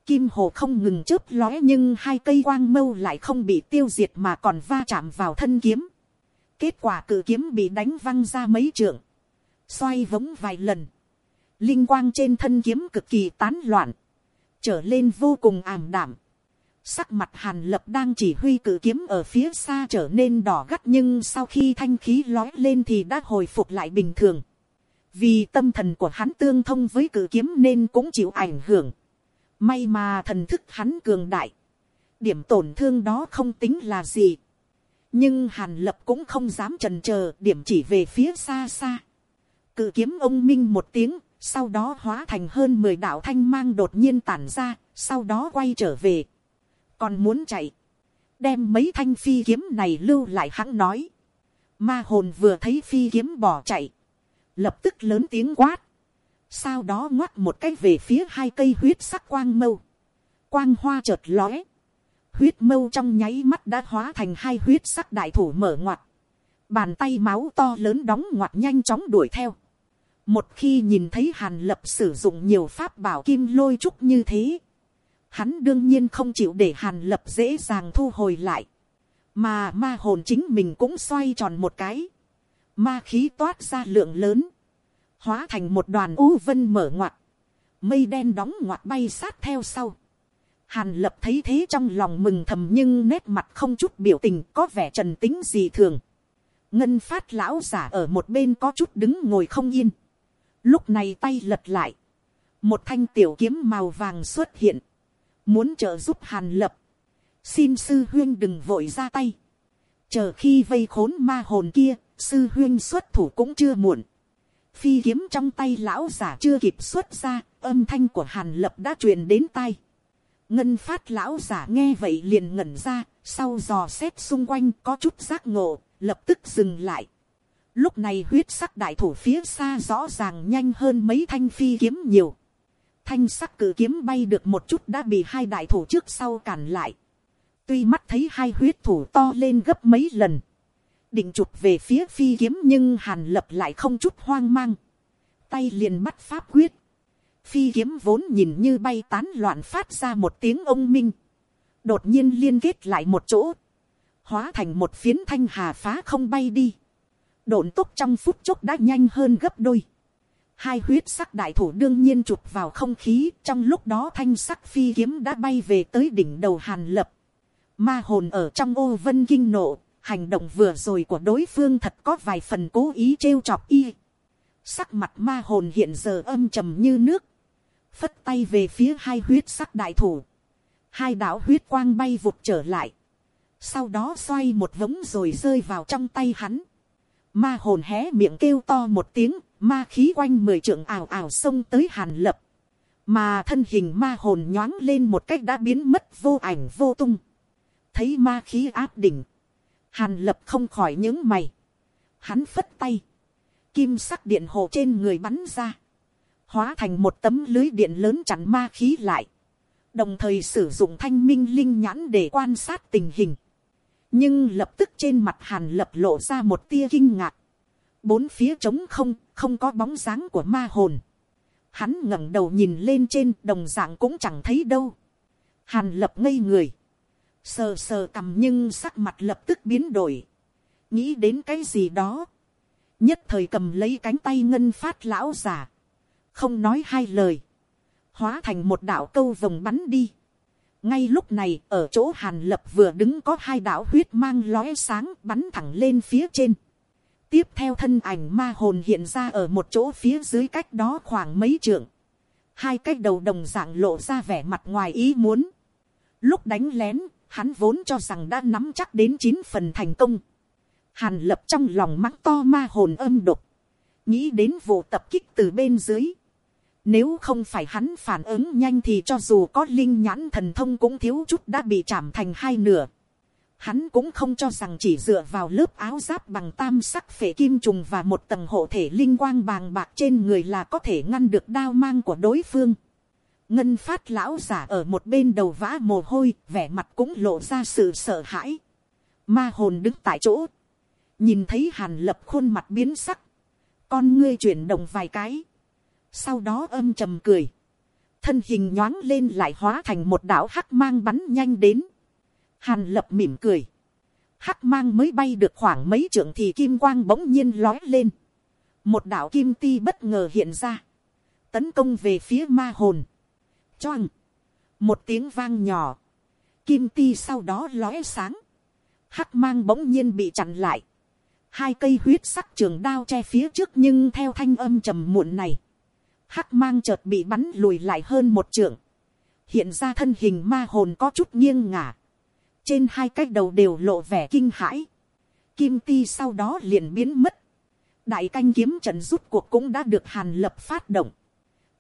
kim hồ không ngừng chớp lóe nhưng hai cây quang mâu lại không bị tiêu diệt mà còn va chạm vào thân kiếm. Kết quả cử kiếm bị đánh văng ra mấy trượng. Xoay vống vài lần. Linh quang trên thân kiếm cực kỳ tán loạn. Trở lên vô cùng ảm đảm. Sắc mặt hàn lập đang chỉ huy cử kiếm ở phía xa trở nên đỏ gắt nhưng sau khi thanh khí lói lên thì đã hồi phục lại bình thường. Vì tâm thần của hắn tương thông với cử kiếm nên cũng chịu ảnh hưởng May mà thần thức hắn cường đại. Điểm tổn thương đó không tính là gì. Nhưng Hàn Lập cũng không dám trần chờ điểm chỉ về phía xa xa. Cự kiếm ông Minh một tiếng, sau đó hóa thành hơn 10 đạo thanh mang đột nhiên tản ra, sau đó quay trở về. Còn muốn chạy. Đem mấy thanh phi kiếm này lưu lại hắn nói. Ma hồn vừa thấy phi kiếm bỏ chạy. Lập tức lớn tiếng quát sau đó ngoắt một cái về phía hai cây huyết sắc quang mâu, quang hoa chợt lóe, huyết mâu trong nháy mắt đã hóa thành hai huyết sắc đại thủ mở ngoặt, bàn tay máu to lớn đóng ngoặt nhanh chóng đuổi theo. một khi nhìn thấy hàn lập sử dụng nhiều pháp bảo kim lôi trúc như thế, hắn đương nhiên không chịu để hàn lập dễ dàng thu hồi lại, mà ma hồn chính mình cũng xoay tròn một cái, ma khí toát ra lượng lớn, hóa thành một đoàn u vân mở ngoặt, mây đen đóng ngoặt bay sát theo sau. Hàn lập thấy thế trong lòng mừng thầm nhưng nét mặt không chút biểu tình có vẻ trần tính gì thường. Ngân phát lão giả ở một bên có chút đứng ngồi không yên. Lúc này tay lật lại. Một thanh tiểu kiếm màu vàng xuất hiện. Muốn trợ giúp hàn lập. Xin sư huyên đừng vội ra tay. Chờ khi vây khốn ma hồn kia, sư huyên xuất thủ cũng chưa muộn. Phi kiếm trong tay lão giả chưa kịp xuất ra, âm thanh của hàn lập đã truyền đến tai. Ngân phát lão giả nghe vậy liền ngẩn ra, sau dò xét xung quanh có chút giác ngộ, lập tức dừng lại. Lúc này huyết sắc đại thủ phía xa rõ ràng nhanh hơn mấy thanh phi kiếm nhiều. Thanh sắc cử kiếm bay được một chút đã bị hai đại thủ trước sau cản lại. Tuy mắt thấy hai huyết thủ to lên gấp mấy lần. Định chụp về phía phi kiếm nhưng hàn lập lại không chút hoang mang. Tay liền bắt pháp quyết. Phi kiếm vốn nhìn như bay tán loạn phát ra một tiếng ông minh. Đột nhiên liên kết lại một chỗ. Hóa thành một phiến thanh hà phá không bay đi. Độn tốc trong phút chốc đã nhanh hơn gấp đôi. Hai huyết sắc đại thủ đương nhiên chụp vào không khí. Trong lúc đó thanh sắc phi kiếm đã bay về tới đỉnh đầu hàn lập. Ma hồn ở trong ô vân kinh nộ. Hành động vừa rồi của đối phương thật có vài phần cố ý trêu chọc y. Sắc mặt ma hồn hiện giờ âm trầm như nước. Phất tay về phía hai huyết sắc đại thủ, hai đạo huyết quang bay vụt trở lại, sau đó xoay một vống rồi rơi vào trong tay hắn, ma hồn hé miệng kêu to một tiếng, ma khí quanh mười trượng ảo ảo xông tới hàn lập, mà thân hình ma hồn nhoáng lên một cách đã biến mất vô ảnh vô tung, thấy ma khí áp đỉnh, hàn lập không khỏi những mày, hắn phất tay, kim sắc điện hồ trên người bắn ra, hóa thành một tấm lưới điện lớn chặn ma khí lại, đồng thời sử dụng thanh minh linh nhãn để quan sát tình hình. nhưng lập tức trên mặt hàn lập lộ ra một tia kinh ngạc, bốn phía trống không, không có bóng dáng của ma hồn. Hắn ngẩng đầu nhìn lên trên đồng dạng cũng chẳng thấy đâu. Hàn lập ngây người. Sờ sờ cầm nhưng sắc mặt lập tức biến đổi. Nghĩ đến cái gì đó. Nhất thời cầm lấy cánh tay ngân phát lão già không nói hai lời, hóa thành một đạo câu vồng bắn đi. ngay lúc này ở chỗ hàn lập vừa đứng có hai đạo huyết mang lóe sáng bắn thẳng lên phía trên. tiếp theo thân ảnh ma hồn hiện ra ở một chỗ phía dưới cách đó khoảng mấy trượng. hai cái đầu đồng dạng lộ ra vẻ mặt ngoài ý muốn. lúc đánh lén, hắn vốn cho rằng đã nắm chắc đến chín phần thành công. hàn lập trong lòng mắng to ma hồn âm độc. nghĩ đến vụ tập kích từ bên dưới nếu không phải hắn phản ứng nhanh thì cho dù có linh nhãn thần thông cũng thiếu chút đã bị chạm thành hai nửa. Hắn cũng không cho rằng chỉ dựa vào lớp áo giáp bằng tam sắc phể kim trùng và một tầng hộ thể linh quang bàng bạc trên người là có thể ngăn được đao mang của đối phương. Ngân phát lão giả ở một bên đầu vã mồ hôi, vẻ mặt cũng lộ ra sự sợ hãi. Ma hồn đứng tại chỗ. Nhìn thấy hàn lập khuôn mặt biến sắc. Con ngươi chuyển động vài cái. Sau đó âm trầm cười, thân hình nhoáng lên lại hóa thành một đảo hắc mang bắn nhanh đến, hàn lập mỉm cười, hắc mang mới bay được khoảng mấy trượng thì kim quang bỗng nhiên lói lên, một đạo kim ti bất ngờ hiện ra, tấn công về phía ma hồn, choang, một tiếng vang nhỏ, kim ti sau đó lóe sáng, hắc mang bỗng nhiên bị chặn lại, hai cây huyết sắc trường đao che phía trước nhưng theo thanh âm trầm muộn này, hắc mang chợt bị bắn lùi lại hơn một trường hiện ra thân hình ma hồn có chút nghiêng ngả, trên hai cái đầu đều lộ vẻ kinh hãi, kim ti sau đó liền biến mất, đại canh kiếm trận rút cuộc cũng đã được hàn lập phát động,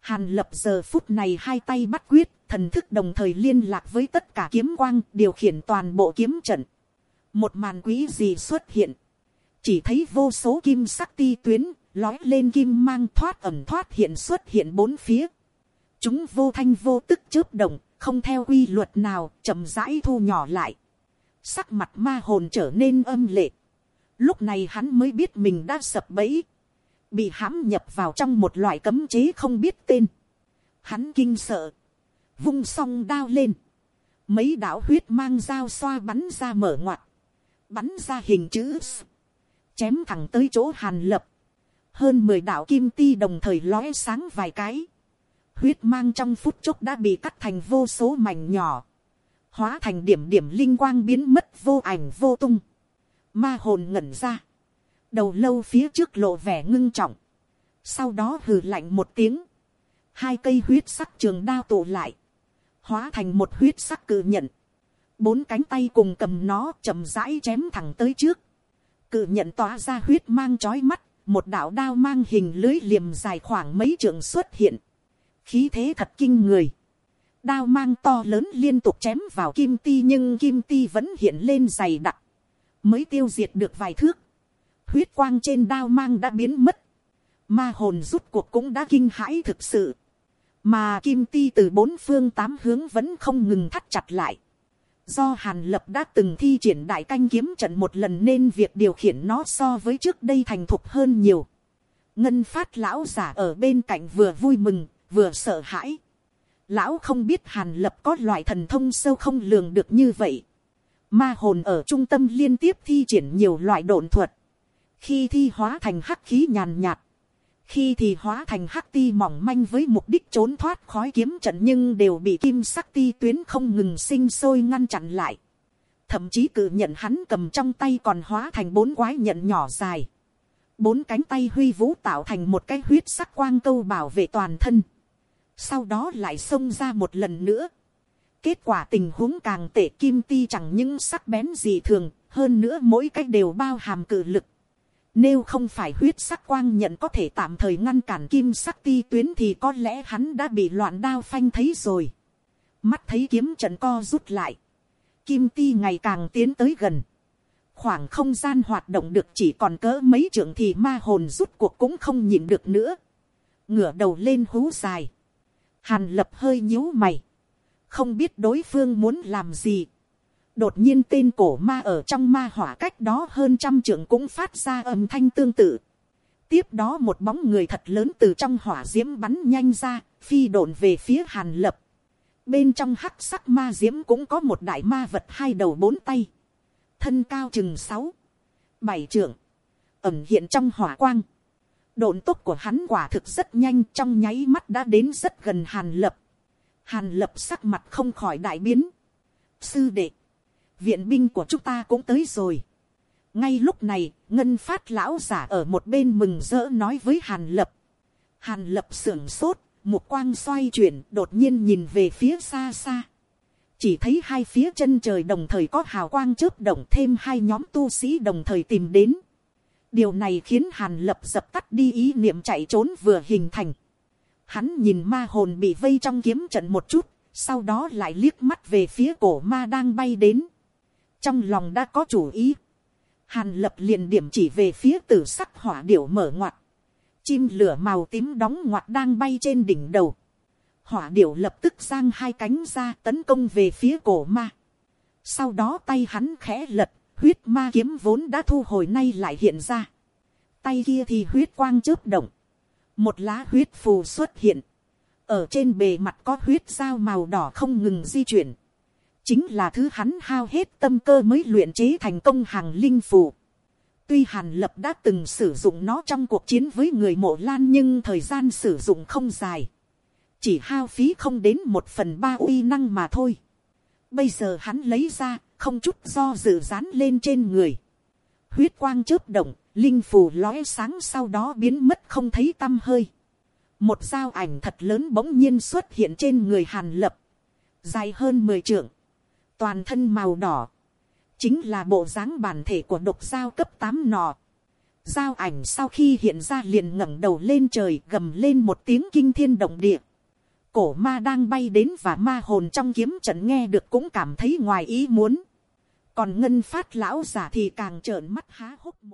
hàn lập giờ phút này hai tay bắt quyết, thần thức đồng thời liên lạc với tất cả kiếm quang điều khiển toàn bộ kiếm trận, một màn quý gì xuất hiện, chỉ thấy vô số kim sắc ti tuyến lói lên kim mang thoát ẩm thoát hiện xuất hiện bốn phía. Chúng vô thanh vô tức chớp động, không theo quy luật nào chậm rãi thu nhỏ lại, sắc mặt ma hồn trở nên âm lệ, lúc này hắn mới biết mình đã sập bẫy, bị hãm nhập vào trong một loại cấm chế không biết tên, hắn kinh sợ, vung song đao lên, mấy đạo huyết mang dao xoa bắn ra mở ngoặt, bắn ra hình chữ S, chém thẳng tới chỗ hàn lập, hơn mười đạo kim ti đồng thời lóe sáng vài cái, huyết mang trong phút chốc đã bị cắt thành vô số mảnh nhỏ, hóa thành điểm điểm linh quang biến mất vô ảnh vô tung, ma hồn ngẩn ra, đầu lâu phía trước lộ vẻ ngưng trọng, sau đó hừ lạnh một tiếng, hai cây huyết sắc trường đao tụ lại, hóa thành một huyết sắc cự nhận, bốn cánh tay cùng cầm nó chậm rãi chém thẳng tới trước, cự nhận tỏa ra huyết mang trói mắt, một đạo đao mang hình lưới liềm dài khoảng mấy trường xuất hiện, khí thế thật kinh người, đao mang to lớn liên tục chém vào kim ti nhưng kim ti vẫn hiện lên dày đặc, mới tiêu diệt được vài thước, huyết quang trên đao mang đã biến mất, ma hồn rút cuộc cũng đã kinh hãi thực sự, mà kim ti từ bốn phương tám hướng vẫn không ngừng thắt chặt lại. Do hàn lập đã từng thi triển đại canh kiếm trận một lần nên việc điều khiển nó so với trước đây thành thục hơn nhiều. Ngân phát lão giả ở bên cạnh vừa vui mừng, vừa sợ hãi. Lão không biết hàn lập có loại thần thông sâu không lường được như vậy. Ma hồn ở trung tâm liên tiếp thi triển nhiều loại độn thuật. Khi thi hóa thành hắc khí nhàn nhạt khi thì hóa thành hắc ti mỏng manh với mục đích trốn thoát khói kiếm trận nhưng đều bị kim sắc ti tuyến không ngừng sinh sôi ngăn chặn lại. Thậm chí cự nhận hắn cầm trong tay còn hóa thành bốn quái nhận nhỏ dài. Bốn cánh tay huy vũ tạo thành một cái huyết sắc quang câu bảo vệ toàn thân. Sau đó lại xông ra một lần nữa. Kết quả tình huống càng tệ kim ti chẳng những sắc bén gì thường, hơn nữa mỗi cách đều bao hàm cự lực nếu không phải huyết sắc quang nhận có thể tạm thời ngăn cản kim sắc ti tuyến thì có lẽ hắn đã bị loạn đao phanh thấy rồi. Mắt thấy kiếm trận co rút lại. Kim ti ngày càng tiến tới gần. Khoảng không gian hoạt động được chỉ còn cỡ mấy trượng thì ma hồn rút cuộc cũng không nhịn được nữa. Ngửa đầu lên hú dài. Hàn lập hơi nhíu mày. Không biết đối phương muốn làm gì đột nhiên tên cổ ma ở trong ma hỏa cách đó hơn trăm trưởng cũng phát ra âm thanh tương tự. tiếp đó một bóng người thật lớn từ trong hỏa diễm bắn nhanh ra, phi đồn về phía hàn lập. bên trong hắc sắc ma diễm cũng có một đại ma vật hai đầu bốn tay, thân cao chừng sáu, bảy trưởng ẩm hiện trong hỏa quang. độn tốc của hắn quả thực rất nhanh trong nháy mắt đã đến rất gần hàn lập. hàn lập sắc mặt không khỏi đại biến. sư đệ, viện binh của chúng ta cũng tới rồi. ngay lúc này, ngân phát lão giả ở một bên mừng rỡ nói với hàn lập. hàn lập sưởng sốt, một quang xoay chuyển đột nhiên nhìn về phía xa xa. chỉ thấy hai phía chân trời đồng thời có hào quang chớp động thêm hai nhóm tu sĩ đồng thời tìm đến. điều này khiến hàn lập dập tắt đi ý niệm chạy trốn vừa hình thành. hắn nhìn ma hồn bị vây trong kiếm trận một chút, sau đó lại liếc mắt về phía cổ ma đang bay đến trong lòng đã có chủ ý, hàn lập liền điểm chỉ về phía tử sắc hỏa điểu mở ngoặt, chim lửa màu tím đóng ngoặt đang bay trên đỉnh đầu, hỏa điểu lập tức giang hai cánh ra tấn công về phía cổ ma, sau đó tay hắn khẽ lật, huyết ma kiếm vốn đã thu hồi nay lại hiện ra, tay kia thì huyết quang chớp động, một lá huyết phù xuất hiện, ở trên bề mặt có huyết dao màu đỏ không ngừng di chuyển, chính là thứ hắn hao hết tâm cơ mới luyện chế thành công hàng linh phù. Tuy Hàn Lập đã từng sử dụng nó trong cuộc chiến với người mộ lan nhưng thời gian sử dụng không dài. Chỉ hao phí không đến một phần ba uy năng mà thôi. Bây giờ hắn lấy ra, không chút do dự dán lên trên người. Huyết quang chớp động, linh phù lóe sáng sau đó biến mất không thấy tăm hơi. Một dao ảnh thật lớn bỗng nhiên xuất hiện trên người Hàn Lập. Dài hơn 10 trượng toàn thân màu đỏ, chính là bộ dáng bản thể của độc giao cấp tám nọ. Giao ảnh sau khi hiện ra liền ngẩng đầu lên trời gầm lên một tiếng kinh thiên động địa. Cổ ma đang bay đến và ma hồn trong kiếm trận nghe được cũng cảm thấy ngoài ý muốn. Còn ngân phát lão giả thì càng trợn mắt há hốc mồm.